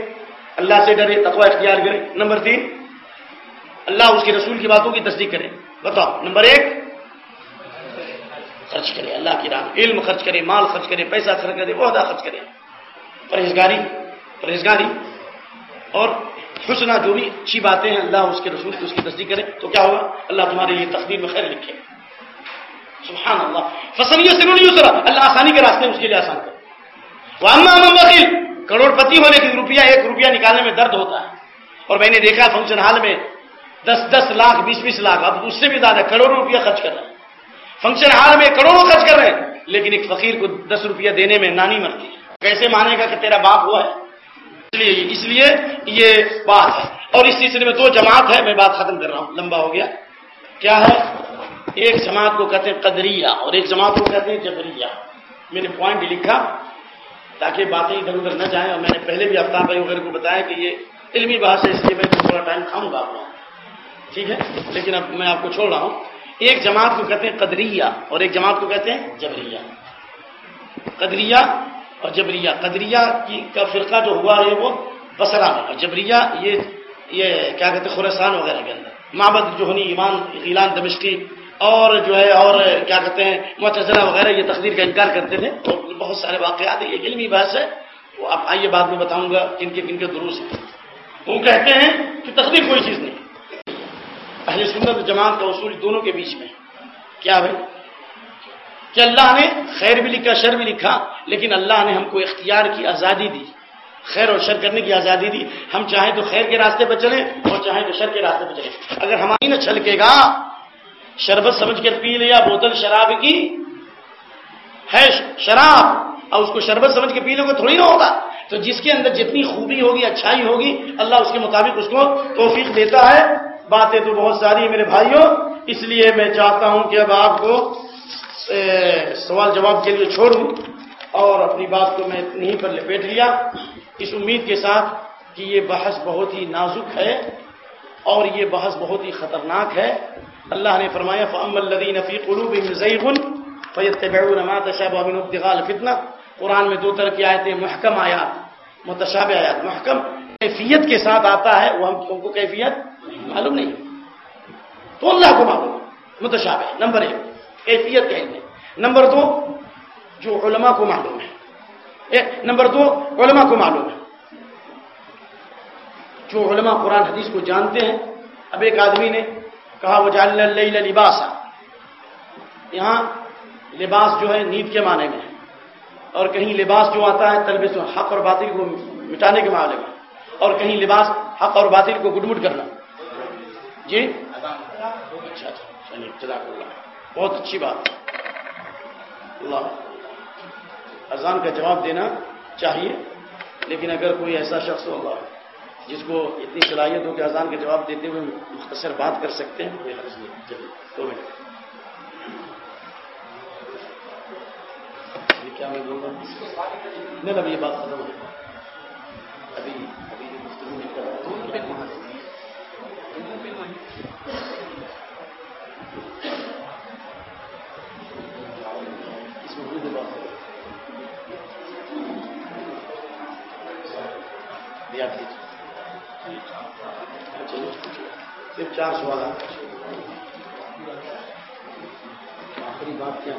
اللہ سے ڈرے، تقوی اختیار کرے۔ نمبر تین، اللہ اس کے رسول کی باتوں کی تصدیق کرے۔ بتاؤ۔ نمبر ایک خرچ کرے، اللہ کی راہ علم خرچ کرے، مال خرچ کرے، پیسہ خرچ کرے، عہدہ خرچ کرے۔ پرہیزگاری پرہیزگاری۔ اور حسنہ جو بھی اچھی باتیں ہیں، اللہ اس کے رسول کی اس کی تصدیق کرے، تو کیا ہوگا؟ اللہ تمہارے لیے تقدیر میں خیر لکھے۔ سبحان اللہ۔ فصل یہ سنونی سرا اللہ آسانی کے راستے اس کے لیے آسان کرے۔ وہ اما وکیل کروڑ پتی ہونے کی روپیہ، ایک روپیہ نکالنے میں درد ہوتا ہے۔ اور میں نے دیکھا فنکشن ہال میں دس دس لاکھ، بیس بیس لاکھ۔ اب اس سے بھی زیادہ کروڑوں روپیہ خرچ کر رہے ہیں فنکشن ہال میں کروڑوں خرچ کر رہے ہیں۔ لیکن ایک فقیر کو دس روپیہ دینے میں نانی مرتی ہے کیسے مانے گا کہ تیرا باپ ہوا ہے؟ اس لیے اس لیے یہ بات ہے۔ اور اس سلسلے میں دو جماعت ہے میں بات ختم کر رہا ہوں۔ لمبا ہو گیا۔ کیا ہے؟ ایک جماعت کو کہتے ہیں قدریہ اور ایک جماعت کو کہتے ہیں جبریہ۔ میں نے پوائنٹ لکھا تاکہ باتیں ادھر ادھر نہ جائیں اور میں نے پہلے بھی افطار بھائی وغیرہ کو بتایا کہ یہ علمی بات ہے، اس لیے میں تھوڑا ٹائم کھاؤں گا ٹھیک ہے؟ لیکن اب میں آپ کو چھوڑ رہا ہوں۔ ایک جماعت کو کہتے ہیں قدریہ اور ایک جماعت کو کہتے ہیں جبریہ۔ قدریہ اور جبریہ۔ قدریہ کی کا فرقہ جو ہوا ہے وہ بسرا میں۔ اور جبریہ یہ یہ کیا کہتے ہیں خورسان وغیرہ کے اندر۔ محبت جوہنی، ایمان ایلان دمشقی اور جو ہے اور کیا کہتے ہیں متضرہ وغیرہ یہ تقدیر کا انکار کرتے تھے۔ اور بہت سارے واقعات ہیں، یہ علمی بحث ہے۔ وہ آپ آئیے بعد میں بتاؤں گا کن کے کن کے دروس ہیں۔ وہ کہتے ہیں کہ تقدیر کوئی چیز نہیں۔ اہل سنت جماعت کا اصول دونوں کے بیچ میں کیا بھائی؟ کہ اللہ نے خیر بھی لکھا، شر بھی لکھا، لیکن اللہ نے ہم کو اختیار کی آزادی دی۔ خیر اور شر کرنے کی آزادی دی۔ ہم چاہیں تو خیر کے راستے پہ چلیں اور چاہیں تو شر کے راستے پہ چلیں۔ اگر ہماری نہ چھلکے گا، شربت سمجھ کر پی لیا، بوتل شراب کی ہے، شراب، اور اس کو شربت سمجھ کے پی لو گے، تھوڑی نہ ہوگا۔ تو جس کے اندر جتنی خوبی ہوگی، اچھائی ہوگی، اللہ اس کے مطابق اس کو توفیق دیتا ہے۔ باتیں تو بہت ساری میرے بھائیوں، اس لیے میں چاہتا ہوں کہ اب آپ کو سوال جواب کے لیے چھوڑوں اور اپنی بات کو میں اتنی پر لپیٹ لیا۔ اس امید کے ساتھ کہ یہ بحث بہت ہی نازک ہے اور یہ بحث بہت ہی خطرناک ہے۔ اللہ نے فرمایا فام الدین فی قلوب زیغن ما تشابه من ابتغاء الفتنہ قرآن میں دو طرح کی آیتیں، محکم آیات، متشابہ آیات، محکم کیفیت کے ساتھ آتا ہے۔ وہ ہم کو کیفیت معلوم نہیں۔ تو اللہ کو معلوم۔ متشابہ نمبر ایک۔ کیفیت کہیں نمبر دو، جو علماء کو معلوم ہے۔ نمبر دو، علماء کو معلوم ہے۔ جو علماء قرآن، حدیث کو جانتے ہیں۔ اب ایک آدمی نے کہا وہ جال لباس یہاں لباس جو ہے نیند کے معنی میں ہے۔ اور کہیں لباس جو آتا ہے، تلبس حق اور باطل کو مٹانے کے معاملے میں اور کہیں لباس حق اور باطل کو گڈمٹ کرنا۔ جی؟ اچھا اچھا چلیے، جزاک اللہ۔ بہت اچھی بات۔ اللہ۔ اذان کا جواب دینا چاہیے، لیکن اگر کوئی ایسا شخص ہوگا جس کو اتنی صلاحیت ہو کہ اذان کا جواب دیتے ہوئے مختصر بات کر سکتے ہیں، کوئی حرض نہیں۔ چلیے دو منٹ۔ کیا میں بول رہا ہوں نہیں ابھی یہ بات ختم ہو ابھی ابھی گفتگو نہیں کر رہا۔ صرف چار سوال آخری بات کیا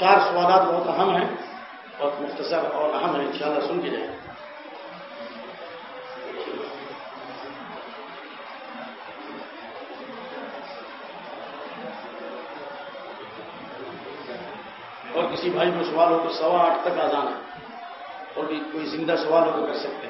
چار سوالات بہت اہم ہیں بہت مختصر اور اہم ہیں انشاءاللہ سن کے جائیں اور کسی بھائی کو سوال ہو تو سوا آٹھ تک آزان ہے۔ اور بھی کوئی زندہ سوال ہو تو کر سکتے ہیں۔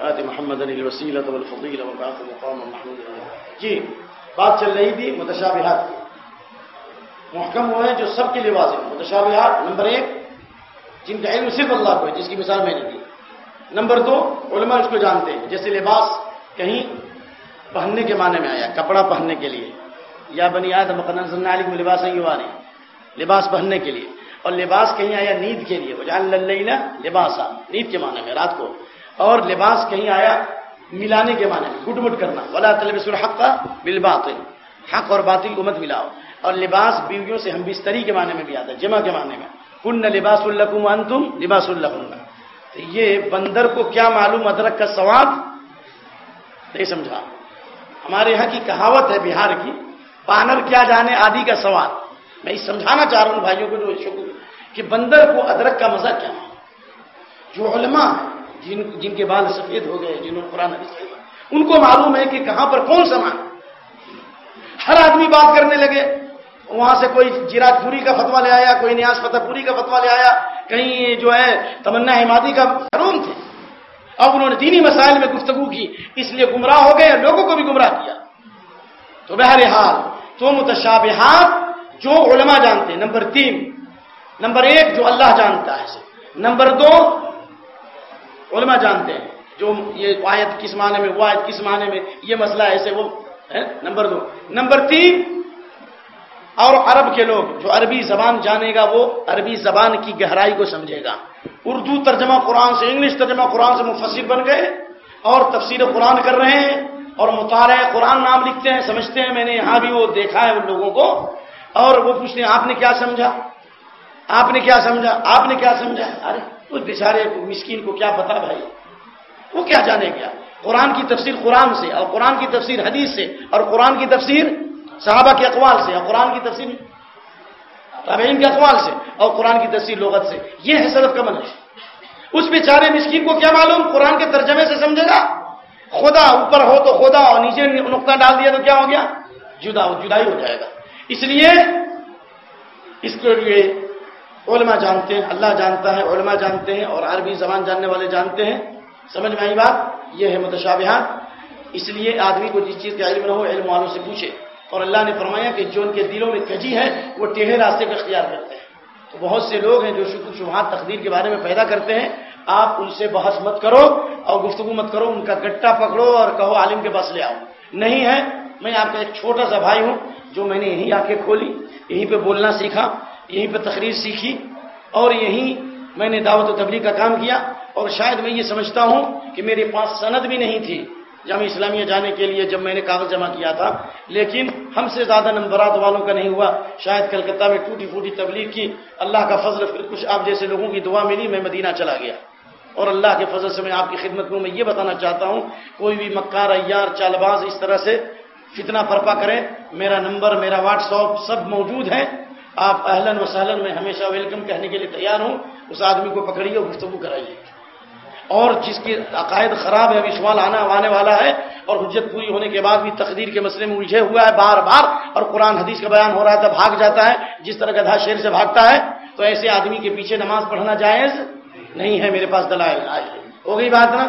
آت محمد علی الوسيلة والفضيلة وبعث مقاما محمودا جی بات چل رہی تھی متشابہات کی۔ محکم وہ ہیں جو سب کے لیے واضح ہیں۔ متشابہات، نمبر ایک، جن کا علم صرف اللہ کو ہے، جس کی مثال میں نے دی۔ نمبر دو، علماء اس کو جانتے ہیں۔ جیسے لباس کہیں پہننے کے معنی میں آیا، کپڑا پہننے کے لیے۔ یا بنی آدم قنن علی میں لباس نہیں لباس پہننے کے لیے۔ اور لباس کہیں آیا نیند کے لیے۔ وجعل اللیل لباسا۔ نیند کے معنی میں، رات کو۔ اور لباس کہیں آیا ملانے کے معنی میں گٹ مٹ کرنا۔ ولا تلبس الحق بالباطل۔ حق اور باطل کو مت ملاؤ۔ اور لباس بیویوں سے ہم بستری کے معنی میں بھی آتا ہے، جمع کے معنی میں۔ کن لباس الکم انتم لباس الکم تو یہ بندر کو کیا معلوم ادرک کا سواد نہیں سمجھا۔ ہمارے یہاں کی کہاوت ہے بہار کی پانر کیا جانے آدی کا سوال میں یہ سمجھانا چاہ رہا ہوں بھائیوں کو جو شکر، کہ بندر کو ادرک کا مزہ کیا؟ ہے جو علماء ہیں جن جن کے بال سفید ہو گئے جنہوں نے قرآن حدیث پڑھا، ان کو معلوم ہے کہ کہاں پر کون سامان ہر آدمی بات کرنے لگے وہاں سے کوئی جیرات پوری کا فتوا لے آیا کوئی نیاز فتح پوری کا فتوا لے آیا۔ کہیں جو ہے تمنا حمادی کا حروم تھے۔ اب انہوں نے دینی مسائل میں گفتگو کی اس لیے گمراہ ہو گئے لوگوں کو بھی گمراہ کیا۔ تو بہرحال تو متشابہات جو علماء جانتے ہیں نمبر تین نمبر ایک جو اللہ جانتا ہے۔ نمبر دو علماء جانتے ہیں۔ جو یہ آیت کس معنی میں وہ آیت کس معنی میں یہ مسئلہ ایسے وہ ہے نمبر دو۔ نمبر تین، اور عرب کے لوگ جو عربی زبان جانے گا، وہ عربی زبان کی گہرائی کو سمجھے گا۔ اردو ترجمہ قرآن سے، انگلش ترجمہ قرآن سے مفسر بن گئے، اور تفسیر قرآن کر رہے ہیں، اور مطالعہ قرآن نام لکھتے ہیں، سمجھتے ہیں۔ میں نے یہاں بھی وہ دیکھا ہے ان لوگوں کو، اور وہ پوچھتے ہیں، آپ نے کیا سمجھا؟ آپ نے کیا سمجھا؟ آپ نے کیا سمجھا؟ ارے! اس بیچارے مسکین کو کیا پتا بھائی؟ وہ کیا جانے گیا؟ قرآن کی تفسیر قرآن سے، اور قرآن کی تفسیر حدیث سے، اور قرآن کی تفسیر صحابہ کے اقوال سے، اور قرآن کی تفسیر تابعین کے اقوال سے، اور قرآن کی تفسیر لغت سے۔ یہ ہے سلف کا منش اس بیچارے مسکین کو کیا معلوم؟ قرآن کے ترجمے سے سمجھے گا؟ خدا اوپر ہو تو خدا، اور نیچے نقطہ ڈال دیا تو کیا ہو گیا؟ جدا، جدائی ہو جائے گا۔ اس لیے اس کے لیے علماء جانتے ہیں، اللہ جانتا ہے، علماء جانتے ہیں اور عربی زبان جاننے والے جانتے ہیں۔ سمجھ میں آئی بات؟ یہ ہے متشابہات۔ اس لیے آدمی کو جس چیز کا علم نہ ہو، علم والوں سے پوچھے۔ اور اللہ نے فرمایا کہ جو ان کے دلوں میں کجی ہے، وہ ٹیڑھے راستے کا اختیار کرتے ہیں۔ تو بہت سے لوگ ہیں جو شکر شبہات، تقدیر کے بارے میں پیدا کرتے ہیں۔ آپ ان سے بحث مت کرو اور گفتگو مت کرو، ان کا گٹا پکڑو اور کہو، عالم کے پاس لے آؤ نہیں ہے، میں آپ کا ایک چھوٹا سا بھائی ہوں جو میں نے یہیں آ کے کھولی یہیں پہ بولنا سیکھا۔ یہیں پہ تقریر سیکھی اور یہیں میں نے دعوت و تبلیغ کا کام کیا اور شاید میں یہ سمجھتا ہوں کہ میرے پاس سند بھی نہیں تھی جامع اسلامیہ جانے کے لیے جب میں نے کاغذ جمع کیا تھا، لیکن ہم سے زیادہ نمبرات والوں کا نہیں ہوا۔ شاید کلکتہ میں ٹوٹی پھوٹی تبلیغ کی۔ اللہ کا فضل، پھر کچھ آپ جیسے لوگوں کی دعا ملی، میں مدینہ چلا گیا۔ اور اللہ کے فضل سے میں آپ کی خدمت میں میں یہ بتانا چاہتا ہوں، کوئی بھی مکار ایار چالباز اس طرح سے فتنہ پرپا کریں، میرا نمبر، میرا واٹس ایپ سب موجود ہے آپ اہلن و سہلن میں ہمیشہ ویلکم کہنے کے لیے تیار ہوں، اس آدمی کو پکڑیے اور گفتگو کرائیے۔ اور جس کے عقائد خراب ہے، ابھی سوال آنا آنے والا ہے، اور حجت پوری ہونے کے بعد بھی تقدیر کے مسئلے میں الجھے ہوا ہے بار بار، اور قرآن حدیث کا بیان ہو رہا ہے تو بھاگ جاتا ہے، جس طرح گدھا شیر سے بھاگتا ہے، تو ایسے آدمی کے پیچھے نماز پڑھنا جائز نہیں ہے، میرے پاس دلائل آج ہو گئی بات نا؟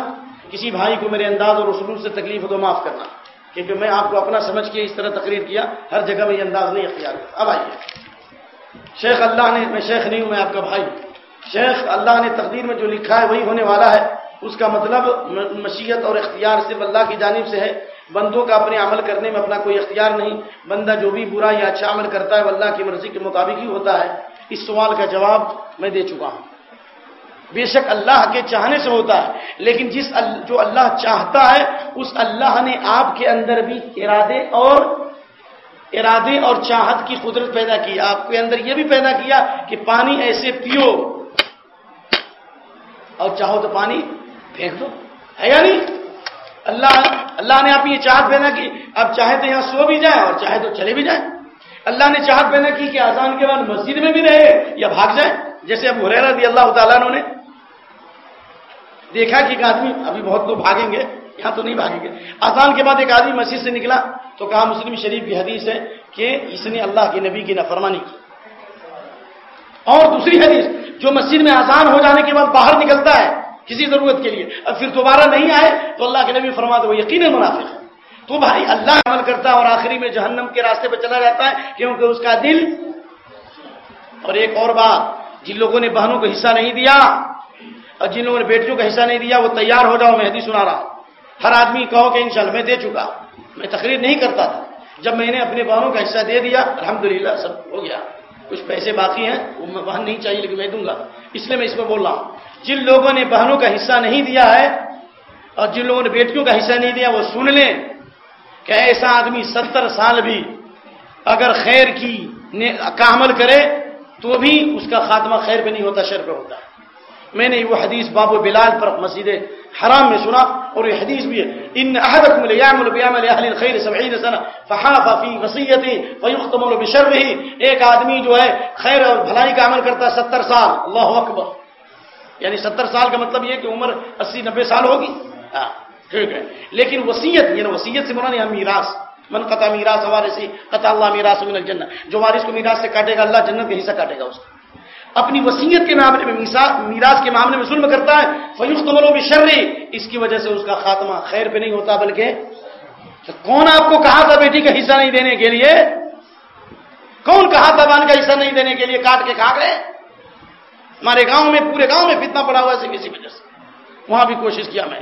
کسی بھائی کو میرے انداز اور اسلوب سے تکلیف ہو تو معاف کرنا، کیونکہ میں آپ کو اپنا سمجھ کے اس طرح تقریر کیا، ہر جگہ میں یہ انداز نہیں اختیار کیا اب آئیے۔ شیخ اللہ نے میں شیخ نہیں ہوں، میں آپ کا بھائی شیخ اللہ نے تقدیر میں جو لکھا ہے، وہی ہونے والا ہے۔ اس کا مطلب مشیت اور اختیار صرف اللہ کی جانب سے ہے۔ بندوں کا اپنے عمل کرنے میں اپنا کوئی اختیار نہیں۔ بندہ جو بھی برا یا اچھا عمل کرتا ہے، وہ اللہ کی مرضی کے مطابق ہی ہوتا ہے۔ اس سوال کا جواب میں دے چکا ہوں۔ بے شک اللہ کے چاہنے سے ہوتا ہے، لیکن جس جو اللہ چاہتا ہے، اس اللہ نے آپ کے اندر بھی ارادے اور ارادے اور چاہت کی قدرت پیدا کی، آپ کے اندر یہ بھی پیدا کیا کہ پانی ایسے پیو۔ اور چاہو تو پانی پھینک دو۔ ہے یا نہیں؟ اللہ اللہ نے آپ یہ چاہت پیدا کی۔ اب چاہے تو یہاں سو بھی جائیں اور چاہے تو چلے بھی جائیں۔ اللہ نے چاہت پیدا کی کہ آزان کے بعد مسجد میں بھی رہے یا بھاگ جائے جیسے اب حریر رضی اللہ تعالیٰ نے دیکھا کہ ایک آدمی، ابھی بہت لوگ بھاگیں گے۔ یہاں تو نہیں بھاگیں گے۔ آزان کے بعد ایک آدمی مسجد سے نکلا تو کہا، مسلم شریف کی حدیث ہے کہ اس نے اللہ کے نبی کی نفرمانی کی۔ اور دوسری حدیث، جو مسجد میں آزان ہو جانے کے بعد باہر نکلتا ہے کسی ضرورت کے لیے، اب پھر دوبارہ نہیں آئے تو اللہ کے نبی فرماتے وہ یقین منافق ہے۔ تو بھائی، اللہ عمل کرتا ہے اور آخری میں جہنم کے راستے پہ چلا جاتا ہے کیونکہ اس کا دل اور ایک اور بات، جن لوگوں نے بہنوں کو حصہ نہیں دیا اور جن لوگوں نے بیٹیوں کا حصہ نہیں دیا، وہ تیار ہو جاؤ، میں حدیث سنا رہا ہوں۔ ہر آدمی کہو کہ انشاءاللہ میں دے چکا میں تقریر نہیں کرتا تھا۔ جب میں نے اپنے بہنوں کا حصہ دے دیا، الحمدللہ سب ہو گیا۔ کچھ پیسے باقی ہیں، وہ میں بہن نہیں چاہیے، لیکن میں دوں گا۔ اس لیے میں اس میں بول رہا ہوں۔ جن لوگوں نے بہنوں کا حصہ نہیں دیا ہے اور جن لوگوں نے بیٹیوں کا حصہ نہیں دیا، وہ سن لیں کہ ایسا آدمی ستر سال بھی اگر خیر کی کا عمل کرے، تو بھی اس کا خاتمہ خیر پہ نہیں ہوتا، شر پہ ہوتا۔ ہے میں نے وہ حدیث باب و بلال پر مسجد حرام میں سنا، اور یہ حدیث بھی ہے۔ ان احدکم لیعمل بعمل اهل الخير 70 سنه فحاف في وصيته فيختم له بشره۔ ایک آدمی جو ہے، خیر اور بھلائی کا عمل کرتا ہے 70 سال۔ اللہ اکبر۔ یعنی 70 سال کا مطلب یہ کہ عمر 80 90 سال ہوگی۔ ہاں ٹھیک ہے۔ لیکن وصیت یعنی وصیت سے مراد یہاں میراث۔ من قطع میراث وارثی قطع اللہ میراث من الجنہ۔ جو وارث کو میراث سے کاٹے گا، اللہ جنت کا حصہ کاٹے گا اس کا اپنی وصیت کے معاملے میں میراث کے معاملے میں ظلم کرتا ہے فیوز تملو بھی اس کی وجہ سے اس کا خاتمہ خیر پہ نہیں ہوتا، بلکہ تو کون آپ کو کہا تھا بیٹی کا حصہ نہیں دینے کے لیے؟ کون کہا تھا بان کا حصہ نہیں دینے کے لیے کاٹ کے کھا گئے؟ ہمارے گاؤں میں، پورے گاؤں میں فتنہ پڑا ہوا ہے کسی وجہ سے۔ وہاں بھی کوشش کیا میں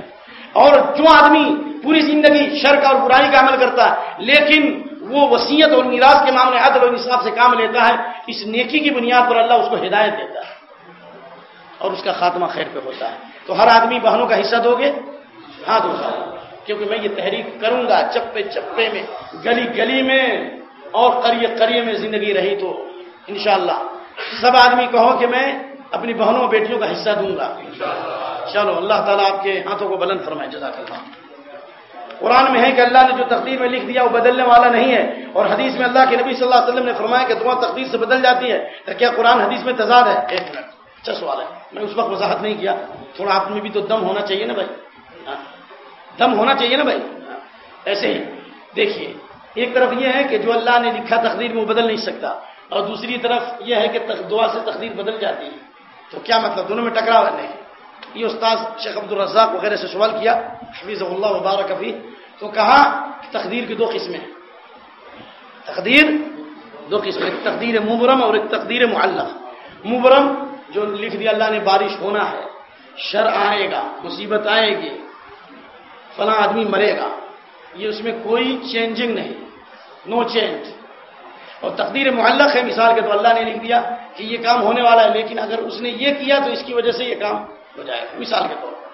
اور جو آدمی پوری زندگی شرک اور برائی کا عمل کرتا ہے، لیکن وہ وسیعت اور میراث کے معاملے عدل اور انصاف سے کام لیتا ہے، اس نیکی کی بنیاد پر اللہ اس کو ہدایت دیتا ہے اور اس کا خاتمہ خیر پہ ہوتا ہے۔ تو ہر آدمی بہنوں کا حصہ دو گے؟ ہاں دو کیونکہ میں یہ تحریک کروں گا چپے چپے میں، گلی گلی میں اور قریے قریے میں زندگی رہی تو انشاءاللہ۔ سب آدمی کہو کہ میں اپنی بہنوں اور بیٹیوں کا حصہ دوں گا۔ چلو، اللہ تعالیٰ آپ کے ہاتھوں کو بلند فرمائے۔ جزاک اللہ۔ قرآن میں ہے کہ اللہ نے جو تقدیر میں لکھ دیا وہ بدلنے والا نہیں ہے اور حدیث میں اللہ کے نبی صلی اللہ علیہ وسلم نے فرمایا کہ دعا تقدیر سے بدل جاتی ہے تو کیا قرآن حدیث میں تضاد ہے؟ ایک منٹ اچھا سوال ہے۔ میں اس وقت وضاحت نہیں کیا۔ تھوڑا آپ میں بھی تو دم ہونا چاہیے نا بھائی؟ ہاں۔ دم ہونا چاہیے نا بھائی؟ ہاں۔ ایسے ہی۔ دیکھیے، ایک طرف یہ ہے کہ جو اللہ نے لکھا تقدیر میں وہ بدل نہیں سکتا اور دوسری طرف یہ ہے کہ دعا سے تقدیر بدل جاتی ہے۔ تو کیا مطلب؟ دونوں میں ٹکراو نہیں۔ یہ استاد شیخ عبد الرزاق وغیرہ سے سوال کیا حفیظ اللہ وبارک ابھی تو کہا کہ تقدیر کی دو قسمیں ہیں۔ تقدیر دو قسمیں ایک تقدیر مبرم اور ایک تقدیر معلق۔ مبرم جو لکھ دیا اللہ نے بارش ہونا ہے، شر آئے گا، مصیبت آئے گی، فلاں آدمی مرے گا۔ یہ اس میں کوئی چینجنگ نہیں نو چینج اور تقدیر معلق ہے، مثال کے تو اللہ نے لکھ دیا کہ یہ کام ہونے والا ہے، لیکن اگر اس نے یہ کیا تو اس کی وجہ سے یہ کام ہو جائے۔ گا مثال کے طور پر،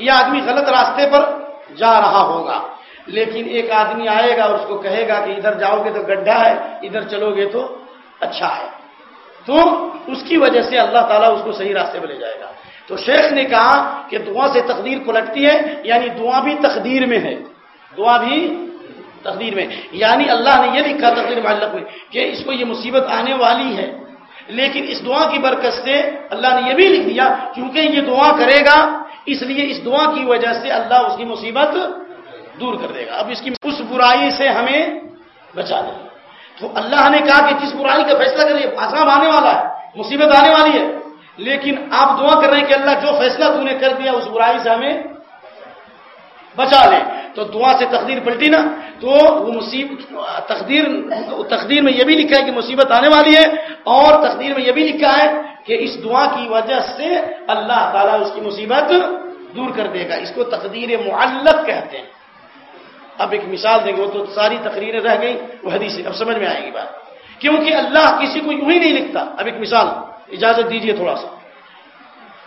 یہ آدمی غلط راستے پر جا رہا ہوگا، لیکن ایک آدمی آئے گا اور اس کو کہے گا کہ ادھر جاؤ گے تو گڈھا ہے، ادھر چلو گے تو اچھا ہے۔ تو اس کی وجہ سے اللہ تعالیٰ اس کو صحیح راستے پہ لے جائے گا۔ تو شیخ نے کہا کہ دعا سے تقدیر پلٹتی ہے یعنی دعا بھی تقدیر میں ہے۔ دعا بھی تقدیر میں یعنی اللہ نے یہ لکھا تقدیر معلق میں کہ اس کو یہ مصیبت آنے والی ہے۔ لیکن اس دعا کی برکت سے اللہ نے یہ بھی لکھ دیا کیونکہ یہ دعا کرے گا، اس لیے اس دعا کی وجہ سے اللہ اس کی مصیبت دور کر دے گا۔ اب اس کی اس برائی سے ہمیں بچا دے تو اللہ نے کہا کہ جس برائی کا فیصلہ کرے آسام آنے والا ہے، مصیبت آنے والی ہے۔ لیکن آپ دعا کر رہے ہیں کہ اللہ جو فیصلہ تو نے کر دیا، اس برائی سے ہمیں بچا لے تو دعا سے تقدیر پلٹی نا، تو وہ مصیبت تقدیر تقدیر میں یہ بھی لکھا ہے کہ مصیبت آنے والی ہے، اور تقدیر میں یہ بھی لکھا ہے کہ اس دعا کی وجہ سے اللہ تعالیٰ اس کی مصیبت دور کر دے گا۔ اس کو تقدیر معلق کہتے ہیں۔ اب ایک مثال دیں گے، وہ تو ساری تقریریں رہ گئی وہ حدیث اب سمجھ میں آئے گی بات۔ کیونکہ اللہ کسی کو یوں ہی نہیں لکھتا۔ اب ایک مثال، اجازت دیجیے تھوڑا سا۔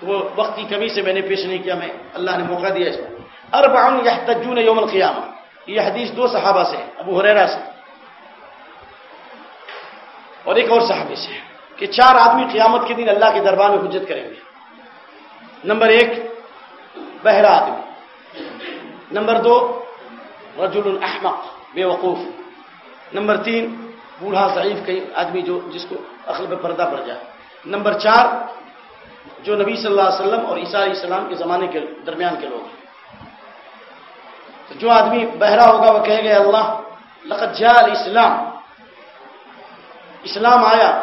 وہ وقت کی کمی سے میں نے پیش نہیں کیا، میں، اللہ نے موقع دیا اس کو۔ اربع یحتجون یوم القیامہ۔ یہ حدیث دو صحابہ سے ابو حریرہ سے۔ اور ایک اور صحابی سے کہ چار آدمی قیامت کے دن اللہ کے دربار میں حجت کریں گے۔ نمبر ایک بہرا آدمی۔ نمبر دو، رجل الاحمق بے وقوف۔ نمبر تین، بوڑھا، ضعیف، کئی آدمی جو جس کو عقل پہ پردہ پڑ جائے۔ نمبر چار، جو نبی صلی اللہ علیہ وسلم اور عیسیٰ علیہ السلام کے زمانے کے درمیان کے لوگ ہیں۔ تو جو آدمی بہرا ہوگا وہ کہے گا اللہ، لقد جاء الاسلام. اسلام آیا،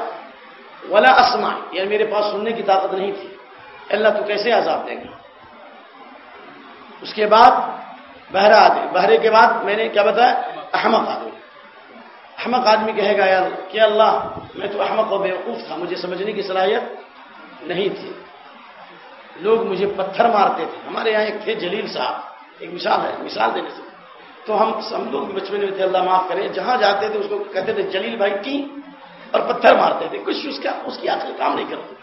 ولا اسمع یعنی میرے پاس سننے کی طاقت نہیں تھی، اللہ تو کیسے عذاب دے گا؟ اس کے بعد بہرا آدمی، بہرے کے بعد میں نے کیا بتایا؟ احمق آدمی۔ احمق آدمی کہے گا یار کہ اللہ، میں تو احمق و بیوقوف تھا، مجھے سمجھنے کی صلاحیت نہیں تھی۔ لوگ مجھے پتھر مارتے تھے، ہمارے یہاں ایک تھے جلیل صاحب۔ ایک مثال ہے، مثال دینے سے۔ تو ہم ہم لوگ بچپن میں تھے، اللہ معاف کرے، جہاں جاتے تھے اس کو کہتے تھے، جلیل بھائی کی اور پتھر مارتے تھے۔ کچھ اس کا، اس کی آخر کام نہیں کرتے۔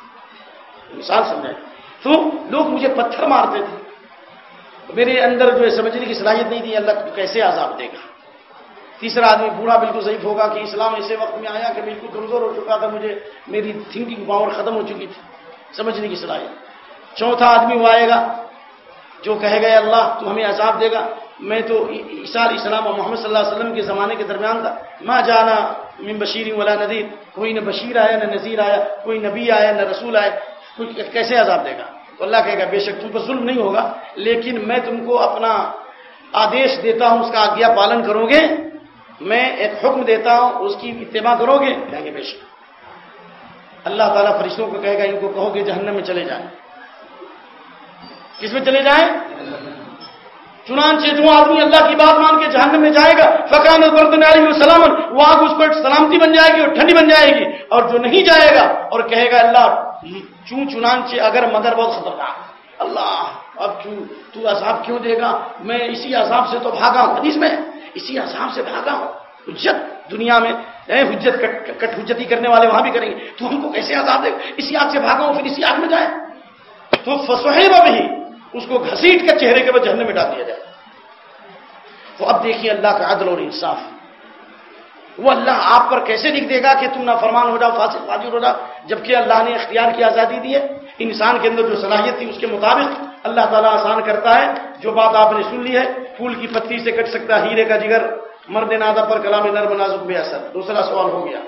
مثال سمجھائے۔ تو لوگ مجھے پتھر مارتے تھے۔ میرے اندر جو ہے سمجھنے کی صلاحیت نہیں تھی، اللہ کیسے عذاب دے گا؟ تیسرا آدمی بوڑھا بالکل ضعیف ہوگا کہ اسلام ایسے وقت میں آیا کہ بالکل کمزور ہو چکا تھا، مجھے میری تھنکنگ پاور ختم ہو چکی تھی۔ سمجھنے کی صلاحیت۔ چوتھا آدمی وہ آئے گا جو کہے گا اللہ تو ہمیں عذاب دے گا۔ میں تو عیسیٰ علیہ السلام اور محمد صلی اللہ علیہ وسلم کے زمانے کے درمیان تھا۔ ماں جانا من بشیر ولا ندیر کوئی نہ بشیر آیا، نہ نذیر آیا، کوئی نبی آیا، نہ رسول آیا کوئی کیسے عذاب دے گا؟ تو اللہ کہے گا، بے شک تم پر ظلم نہیں ہوگا، لیکن میں تم کو اپنا آدیش دیتا ہوں، اس کا آگیا پالن کرو گے۔ میں ایک حکم دیتا ہوں، اس کی اتباع کرو گے۔ کہیں گے بے شک۔ اللہ تعالیٰ فرشتوں کو کہے گا، ان کو کہو گے، جہنم میں چلے جائیں۔ کس میں چلے جائیں؟ چنانچہ جو آدمی اللہ کی بات مان کے جہنم میں جائے گا۔ فقان علیہ السلام وہ آگ اس پر سلامتی بن جائے گی اور ٹھنڈی بن جائے گی۔ اور جو نہیں جائے گا اور کہے گا اللہ چون چنانچہ اگر مگر بہت خطرناک۔ اللہ، اب کیوں؟ تو عذاب کیوں دے گا؟ میں اسی عذاب سے تو بھاگا ہوں۔ حدیث میں اسی عذاب سے بھاگا ہوں۔ حجت دنیا میں حجت کٹ حجتی کرنے والے وہاں بھی کریں گے۔ تو ہم کو کیسے عذاب دے؟ گا اسی آگ سے بھاگا ہوں، پھر اسی آگ میں جائے تو فسوہیب بھی اس کو گھسیٹ کے چہرے کے بعد جہنم میں ڈال دیا جائے۔ تو اب دیکھیے اللہ کا عدل اور انصاف۔ وہ اللہ آپ پر کیسے لکھ دے گا کہ تم نہ فرمان ہو جاؤ فاصل فاضر ہو جاؤ؟ جبکہ اللہ نے اختیار کی آزادی دی ہے۔ انسان کے اندر جو صلاحیت تھی، اس کے مطابق اللہ تعالیٰ آسان کرتا ہے۔ جو بات آپ نے سن لی ہے، پھول کی پتی سے کٹ سکتا، ہیرے کا جگر، مرد نادا پر کلام نرم نازک بے اثر۔ دوسرا سوال ہو گیا۔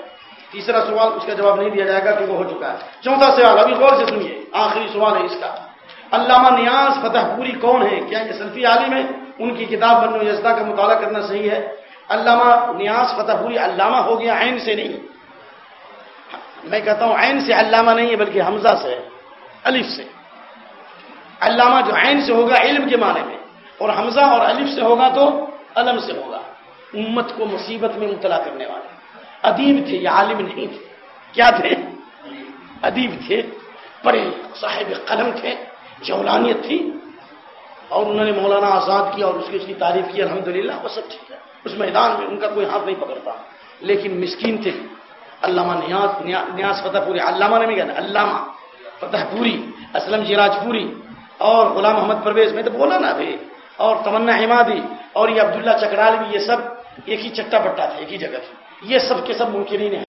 تیسرا سوال اس کا جواب نہیں دیا جائے گا کہ وہ ہو چکا ہے۔ چوتھا سوال، ابھی غور سے سنیے، آخری سوال ہے اس کا۔ علامہ نیاز فتح پوری کون ہے کیا یہ سلفی عالم ہے ان کی کتاب بنو یزدہ کا مطالعہ کرنا صحیح ہے۔ علامہ نیاز فتح پوری علامہ ہو گیا عین سے نہیں۔ میں کہتا ہوں عین سے علامہ نہیں ہے، بلکہ حمزہ سے ہے الف سے۔ علامہ جو عین سے ہوگا علم کے معنی میں، اور حمزہ اور الف سے ہوگا تو علم سے ہوگا۔ امت کو مصیبت میں مبتلا کرنے والے۔ ادیب تھے یا عالم نہیں تھے۔ کیا تھے؟ ادیب تھے بڑے صاحب قلم تھے۔ جولانیت تھی اور انہوں نے مولانا آزاد کیا اور اس کی اس کی تعریف کی، الحمدللہ، وہ سب ٹھیک ہے۔ اس میدان میں ان کا کوئی ہاتھ نہیں پکڑتا۔ لیکن مسکین تھے۔ علامہ نیاز نیاز فتح پوری، علامہ نے بھی کہنا علامہ فتح پوری، اسلم جراج پوری۔ اور غلام محمد پرویز، میں تو بولا نا ابھی اور تمنا حمادی اور یہ عبداللہ چکرال بھی، یہ سب ایک ہی چٹا پٹا تھا، ایک ہی جگہ تھی۔ یہ سب کے سب ممکن ہیں۔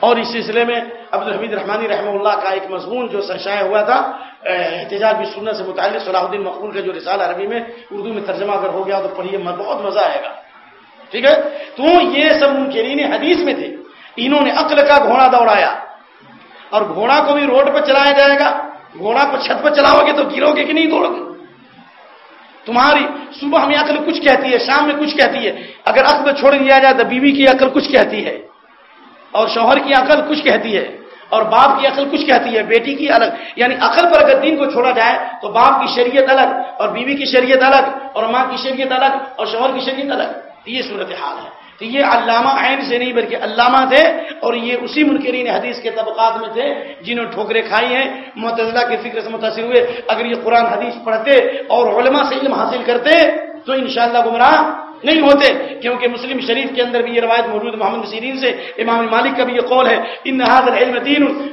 اور اس سلسلے میں عبدالحمید رحمانی رحمہ اللہ کا ایک مضمون جو سرشائع ہوا تھا احتجاج بھی سننے سے متعلق صلاح الدین مقبول کا جو رسالہ عربی میں اردو میں ترجمہ اگر ہو گیا تو پڑھیے بہت مزہ آئے گا۔ ٹھیک ہے؟ تو یہ سب منکرین حدیث میں تھے۔ انہوں نے عقل کا گھوڑا دوڑایا۔ اور گھوڑا کو بھی روڈ پہ چلایا جائے گا۔ گھوڑا کو چھت پہ چلاؤ گے تو گرو گے کہ نہیں دوڑو گے؟ تمہاری صبح میں عقل کچھ کہتی ہے، شام میں کچھ کہتی ہے۔ اگر عقل چھوڑ دیا جائے تو بیوی کی عقل کچھ کہتی ہے۔ اور شوہر کی عقل کچھ کہتی ہے اور باپ کی عقل کچھ کہتی ہے، بیٹی کی الگ۔ یعنی عقل پر اگر دین کو چھوڑا جائے تو باپ کی شریعت الگ اور بیوی کی شریعت الگ اور ماں کی شریعت الگ اور شوہر کی شریعت الگ۔ یہ صورت حال ہے۔ تو یہ علامہ عین سے نہیں بلکہ علامہ تھے اور یہ اسی منکرین حدیث کے طبقات میں تھے جنہوں نے ٹھوکرے کھائی ہیں۔ متضلہ کے فکر سے متاثر ہوئے۔ اگر یہ قرآن حدیث پڑھتے اور علماء سے علم حاصل کرتے تو انشاءاللہ گمراہ نہیں ہوتے، کیونکہ مسلم شریف کے اندر بھی یہ روایت موجود محمد سیرین سے، امام مالک کا بھی یہ قول ہے، ان علم دین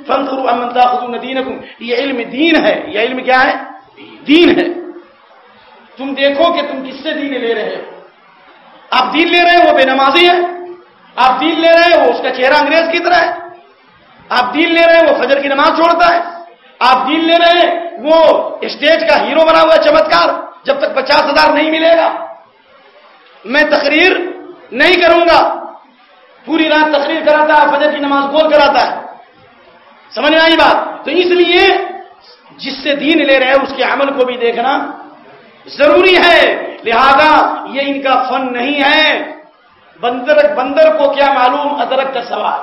دینکم. یہ علم دین ہے، یہ علم کیا ہے؟ دین ہے۔ تم دیکھو کہ تم کس سے دین لے رہے ہو۔ آپ دین لے رہے ہیں وہ بے نمازی ہے آپ دین لے رہے ہیں وہ اس کا چہرہ انگریز کی طرح ہے۔ آپ دین لے رہے ہیں وہ فجر کی نماز چھوڑتا ہے۔ آپ دین لے رہے ہیں، وہ اسٹیج کا ہیرو بنا ہوا ہے چمتکار جب تک پچاس ہزار نہیں ملے گا۔ میں تقریر نہیں کروں گا۔ پوری رات تقریر کراتا ہے، فجر کی نماز بول کراتا ہے۔ سمجھ میں آئی بات؟ تو اس لیے جس سے دین لے رہے ہیں، اس کے عمل کو بھی دیکھنا ضروری ہے۔ لہذا یہ ان کا فن نہیں ہے۔ بندر بندر کو کیا معلوم؟ ادرک کا سوال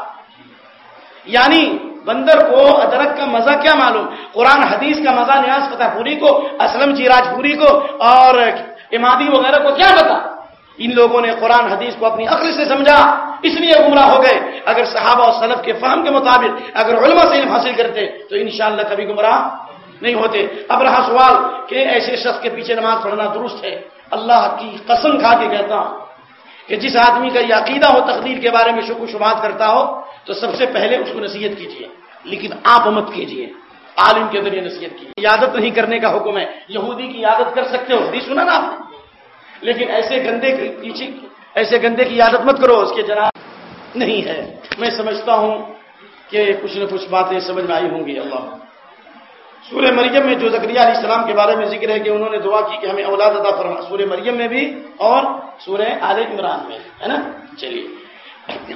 یعنی بندر کو ادرک کا مزہ کیا معلوم؟ قرآن، حدیث کا مزہ، نیاز فتح پوری کو، اسلم جی راج پوری کو، اور امادی وغیرہ کو کیا بتا ان لوگوں نے قرآن حدیث کو اپنی عقل سے سمجھا، اس لیے گمراہ ہو گئے۔ اگر صحابہ اور سلف کے فہم کے مطابق اگر علماء سے علم حاصل کرتے تو انشاءاللہ کبھی گمراہ نہیں ہوتے۔ اب رہا سوال کہ ایسے شخص کے پیچھے نماز پڑھنا درست ہے؟ اللہ کی قسم کھا کے کہتا ہوں کہ جس آدمی کا یہ عقیدہ ہو، تقدیر کے بارے میں شکو شبات کرتا ہو، تو سب سے پہلے اس کو نصیحت کیجیے لیکن آپ مت کیجیے عالم کے ذریعے نصیحت کیجیے یادت نہیں کرنے کا حکم ہے، یہودی کی یادت کر سکتے ہو۔ حدیث سنا نا آپ نے؟ لیکن ایسے گندے پیچھے ایسے گندے کی عادت مت کرو، اس کے جناب نہیں ہے۔ میں سمجھتا ہوں کہ کچھ نہ کچھ باتیں سمجھ میں آئی ہوں گی، اللہ۔ سورہ مریم میں جو زکریہ علیہ السلام کے بارے میں ذکر ہے کہ انہوں نے دعا کی کہ ہمیں اولاد ادا فرما۔ سورہ مریم میں بھی اور سورہ عال عمران میں، ہے نا؟ چلیے۔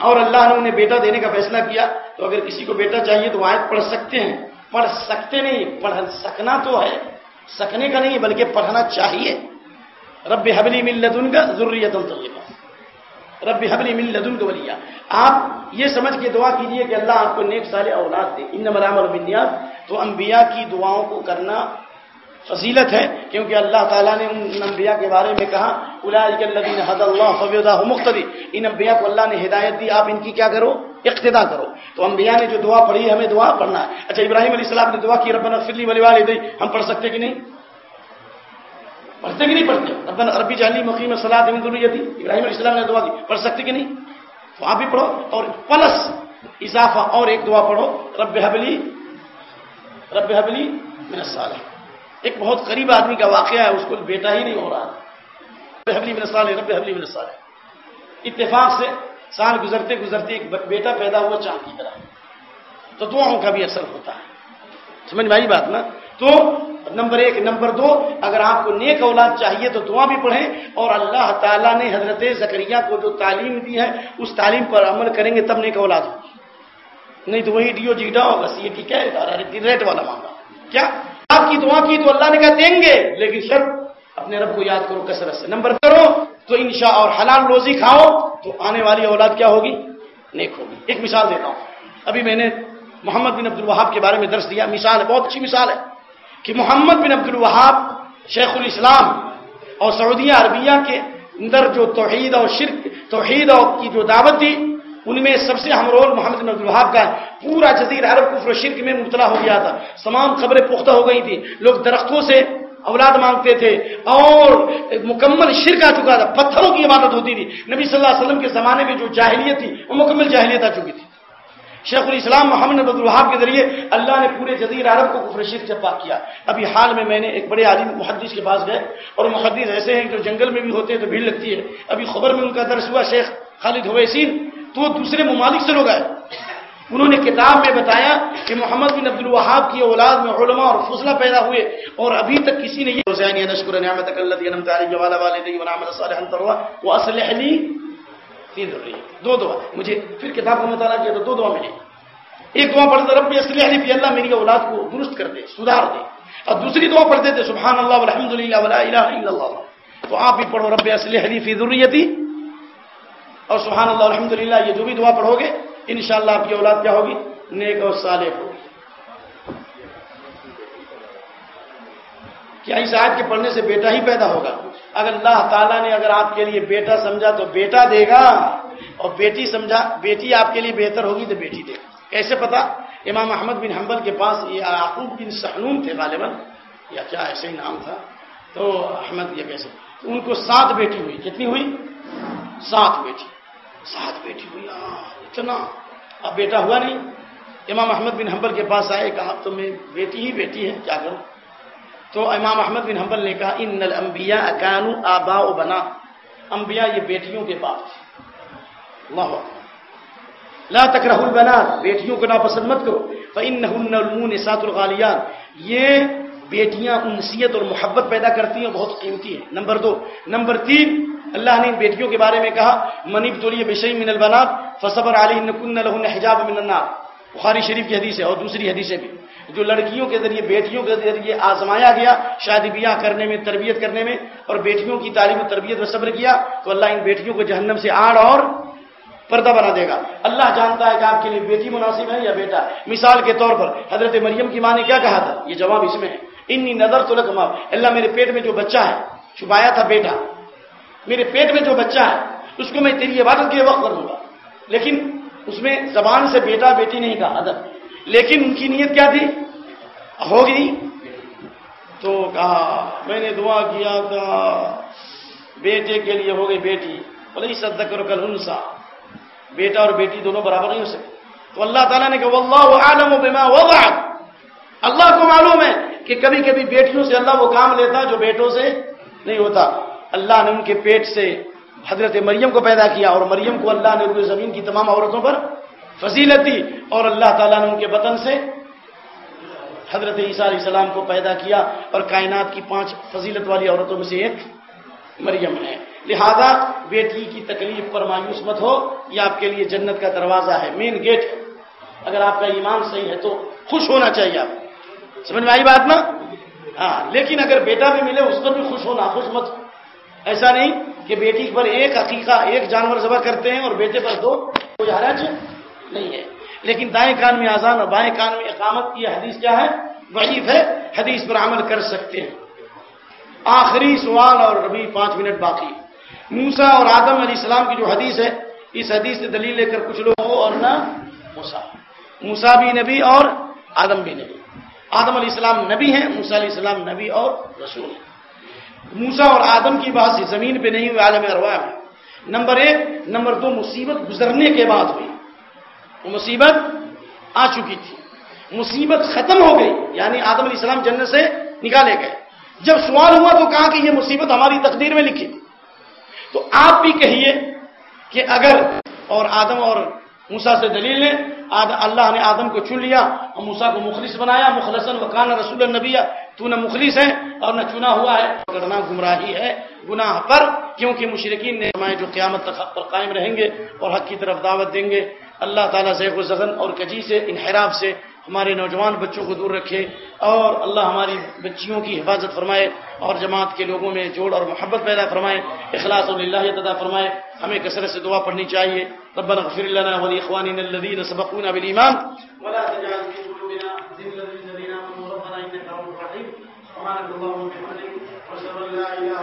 اور اللہ نے انہیں بیٹا دینے کا فیصلہ کیا۔ تو اگر کسی کو بیٹا چاہیے تو آیت پڑھ سکتے ہیں۔ پڑھ سکتے نہیں، پڑھ سکنا تو ہے۔ سکنے کا نہیں، بلکہ پڑھنا چاہیے۔ رب حبلی مل لدن کا ضروریت رب حبلی مل لدن کا ولیہ آپ یہ سمجھ کے دعا کیجیے کہ اللہ آپ کو نیک سال اولاد دے۔ ان مرام البنیاد تو انبیاء کی دعاؤں کو کرنا فضیلت ہے، کیونکہ اللہ تعالیٰ نے ان انبیاء کے بارے میں کہا الدین حد اللہ فبیدہ مختلف ان انبیاء کو اللہ نے ہدایت دی، آپ ان کی کیا کرو؟ اقتدا کرو۔ تو انبیاء نے جو دعا پڑھی، ہمیں دعا پڑھنا ہے۔ اچھا ابراہیم علیہ السلام نے دعا کی، ربنا فلی ولی والدی ہم پڑھ سکتے کہ نہیں؟ پڑھتے کہ نہیں پڑھتے؟ ربنا عربی جہلی مقیم صلاح من ذریتی. ابراہیم علیہ السلام نے دعا کی پڑھ سکتے کہ نہیں؟ تو آپ بھی پڑھو اور پلس اضافہ اور ایک دعا پڑھو. رب حبلی رب حبلی من الصالح ایک بہت قریب آدمی کا واقعہ ہے، اس کو بیٹا ہی نہیں ہو رہا۔ رب حبلی من الصالح رب حبلی من الصالح اتفاق سے سال گزرتے گزرتے ایک بیٹا پیدا ہوا چاند کی طرح۔ تو دعاؤں کا بھی اثر ہوتا ہے۔ سمجھ میں آئی بات نا؟ تو نمبر ایک. نمبر دو، اگر آپ کو نیک اولاد چاہیے تو دعا بھی پڑھیں اور اللہ تعالیٰ نے حضرت زکریہ کو جو تعلیم دی ہے، اس تعلیم پر عمل کریں گے تب نیک اولاد ہوگی نہیں تو وہی ڈیو جیڈا ہوگا، سی اے ٹی کیا ریٹ والا مانگا کیا؟ آپ کی دعا کی تو اللہ نے کہا دیں گے، لیکن سر اپنے رب کو یاد کرو کثرت سے۔ نمبر کرو، تو انشاء اور حلال روزی کھاؤ تو آنے والی اولاد کیا ہوگی؟ نیک ہوگی۔ ایک مثال دیتا ہوں۔ ابھی میں نے محمد بن عبد الوہاب کے بارے میں درس دیا، مثال ہے بہت اچھی مثال ہے۔ کہ محمد بن عبد الوہاب شیخ الاسلام اور سعودیہ عربیہ کے اندر جو توحید اور شرک، توحید اور کی جو دعوت تھی ان میں سب سے ہم رول محمد بن عبد الوہاب کا ہے۔ پورا جزیر عرب، کفر و شرک میں مبتلا ہو گیا تھا۔ تمام خبریں پختہ ہو گئی تھیں لوگ درختوں سے اولاد مانگتے تھے اور مکمل شرک آ چکا تھا۔ پتھروں کی عبادت ہوتی تھی۔ نبی صلی اللہ علیہ وسلم کے زمانے میں جو جاہلیت تھی، وہ مکمل جاہلیت آ چکی تھی۔ شیخ الاسلام محمد عبد الوہاب کے ذریعے اللہ نے پورے جزیر عرب کو کفر شرک سے پاک کیا۔ ابھی حال میں میں نے ایک بڑے عالم محدث کے پاس گئے اور محدث ایسے ہیں جو جنگل میں بھی ہوتے ہیں تو بھیڑ لگتی ہے۔ ابھی خبر میں ان کا درس ہوا، شیخ خالد ہویسین تو وہ دوسرے ممالک سے لوگ آئے۔ انہوں نے کتاب میں بتایا کہ محمد بن عبد الوہاب کی اولاد میں علماء اور فضلہ پیدا ہوئے اور ابھی تک کسی نے یہ حسین نشکر نعمت الذي والدی ونعمل صالحا تروا واصلح لی تین فی ذریہ دو دعا۔ مجھے پھر کتاب کا مطالعہ کیا تو دو دعا ملی ایک دعا پڑھتے رب اصلح لی فی اللہ میری اولاد کو درست کر دے، سدھار دے۔ اور دوسری دعا پڑھتے تھے سبحان اللہ والحمد للہ ولا الہ الا اللہ۔ تو آپ بھی پڑھو رب اصلح لی فی ذریتی۔ اور سبحان اللہ الحمد للہ یہ جو بھی دعا پڑھو گے، انشاءاللہ آپ کی اولاد کیا ہوگی؟ نیک اور صالح ہوگی۔ کیا اس آیت کے پڑھنے سے بیٹا ہی پیدا ہوگا۔ اگر اللہ تعالیٰ نے اگر آپ کے لیے بیٹا سمجھا تو بیٹا دے گا۔ اور بیٹی سمجھا، بیٹی آپ کے لیے بہتر ہوگی تو بیٹی دے گا۔ کیسے پتا؟ امام احمد بن حنبل کے پاس یہ یعقوب بن سحنون تھے غالباً۔ یا کیا ایسے ہی نام تھا؟ تو احمد یہ کیسے؟ تو ان کو سات بیٹی ہوئی۔ کتنی ہوئی؟ سات بیٹی۔ سات بیٹی ہوئی۔ اتنا۔ اب بیٹا ہوا نہیں۔ امام احمد بن حنبل کے پاس آئے، کہا، اب تو میں بیٹی ہی بیٹی ہے، کیا کروں؟ تو امام احمد بن حنبل نے کہا، ان الانبیاء کانوا آباء و بنا. انبیاء یہ بیٹیوں کے باپ تھے۔ اللہ اکبر۔ لا تکرہ البنات، بیٹیوں کو ناپسند مت کرو۔ فإنهن المونسات الغالیات یہ بیٹیاں انسیت اور محبت پیدا کرتی ہیں، بہت قیمتی ہیں۔ نمبر دو۔ نمبر تین، اللہ نے ان بیٹیوں کے بارے میں کہا منیب تولی بشئی من البنات فصبر علیہن کن لہن حجاب من النار. بخاری شریف کی حدیث ہے اور دوسری حدیثیں بھی۔ جو لڑکیوں کے ذریعے، بیٹیوں کے ذریعے آزمایا گیا، شادی بیاہ کرنے میں، تربیت کرنے میں، اور بیٹیوں کی تعلیم و تربیت میں صبر کیا، تو اللہ ان بیٹیوں کو جہنم سے آڑ اور پردہ بنا دے گا۔ اللہ جانتا ہے کہ آپ کے لیے بیٹی مناسب ہے یا بیٹا۔ مثال کے طور پر حضرت مریم کی ماں نے کیا کہا تھا؟ یہ جواب اس میں ہے۔ انی نظر تو لکما اللہ میرے پیٹ میں جو بچہ ہے، چھپایا تھا بیٹا۔ میرے پیٹ میں جو بچہ ہے، اس کو میں تیری عبادت کے وقت کروں گا۔ لیکن اس میں زبان سے بیٹا بیٹی نہیں کہا۔ ادب لیکن ان کی نیت کیا تھی؟ ہوگی۔ تو کہا، میں نے دعا کیا تھا بیٹے کے لیے ہو گئی بیٹی۔ بولے صدق اور کل انسا بیٹا اور بیٹی دونوں برابر نہیں ہو سکتے۔ تو اللہ تعالیٰ نے کہا، واللہ عالم بما وضعت۔ اللہ کو معلوم ہے کہ کبھی کبھی بیٹیوں سے اللہ وہ کام لیتا جو بیٹوں سے نہیں ہوتا۔ اللہ نے ان کے پیٹ سے حضرت مریم کو پیدا کیا اور مریم کو اللہ نے روئے زمین کی تمام عورتوں پر فضیلت دی اور اللہ تعالیٰ نے ان کے بطن سے حضرت عیسیٰ علیہ السلام کو پیدا کیا اور کائنات کی پانچ فضیلت والی عورتوں میں سے ایک مریم ہے۔ لہذا بیٹی کی تکلیف پر مایوس مت ہو، یہ آپ کے لیے جنت کا دروازہ ہے مین گیٹ ہے۔ اگر آپ کا ایمان صحیح ہے تو خوش ہونا چاہیے آپ۔ سمجھ میں آئی بات نا؟ ہاں لیکن اگر بیٹا بھی ملے، اس پر بھی خوش ہونا، خوش مت ایسا نہیں کہ بیٹی پر ایک عقیقہ ایک جانور ذبح کرتے ہیں اور بیٹے پر دو۔ کوئی حرج؟ نہیں ہے۔ لیکن دائیں کان میں آزان اور بائیں کان میں اقامت کی حدیث کیا ہے؟ ضعیف ہے۔ حدیث پر عمل کر سکتے ہیں۔ آخری سوال اور ابھی پانچ منٹ باقی۔ موسا اور آدم علیہ السلام کی جو حدیث ہے، اس حدیث سے دلیل لے کر کچھ لوگ اور نہ موسا موسا بھی نبی اور آدم بھی نبی۔ آدم علیہ السلام نبی ہیں موسا علیہ السلام نبی اور رسول۔ ہیں موسا اور آدم کی بات زمین پہ نہیں ہوئی، عالم اروا میں۔ نمبر ایک، نمبر دو، مصیبت گزرنے کے بعد ہوئی۔ وہ مصیبت آ چکی تھی۔ مصیبت ختم ہو گئی یعنی آدم علیہ السلام جنت سے نکالے گئے۔ جب سوال ہوا تو کہا کہ یہ مصیبت ہماری تقدیر میں لکھی۔ تھی تو آپ بھی کہیے کہ اگر اور آدم اور موسا سے دلیل ہے اللہ نے آدم کو چن لیا اور موسا کو مخلص بنایا۔ مخلصن وکان رسول النبی تو نہ مخلص ہے اور نہ چنا ہوا ہے۔ کرنا گمراہی ہے، گناہ پر، کیونکہ مشرقین نے ہمارے جو قیامت تک پر قائم رہیں گے اور حق کی طرف دعوت دیں گے۔ اللہ تعالیٰ سے و زغن اور کجی سے انحراف سے ہمارے نوجوان بچوں کو دور رکھے اور اللہ ہماری بچیوں کی حفاظت فرمائے اور جماعت کے لوگوں میں جوڑ اور محبت پیدا فرمائے، اخلاص اللہ تدا فرمائے۔ ہمیں کثرت سے دعا پڑھنی چاہیے۔ ربنا اغفر لنا ولاخواننا الذين سبقونا بالايمان ولا تجعل في قلوبنا ذلا للذين امنوا ربنا انك رؤوف رحيم۔ سبحانك اللهم وبحمدك واشهد ان لا اله الا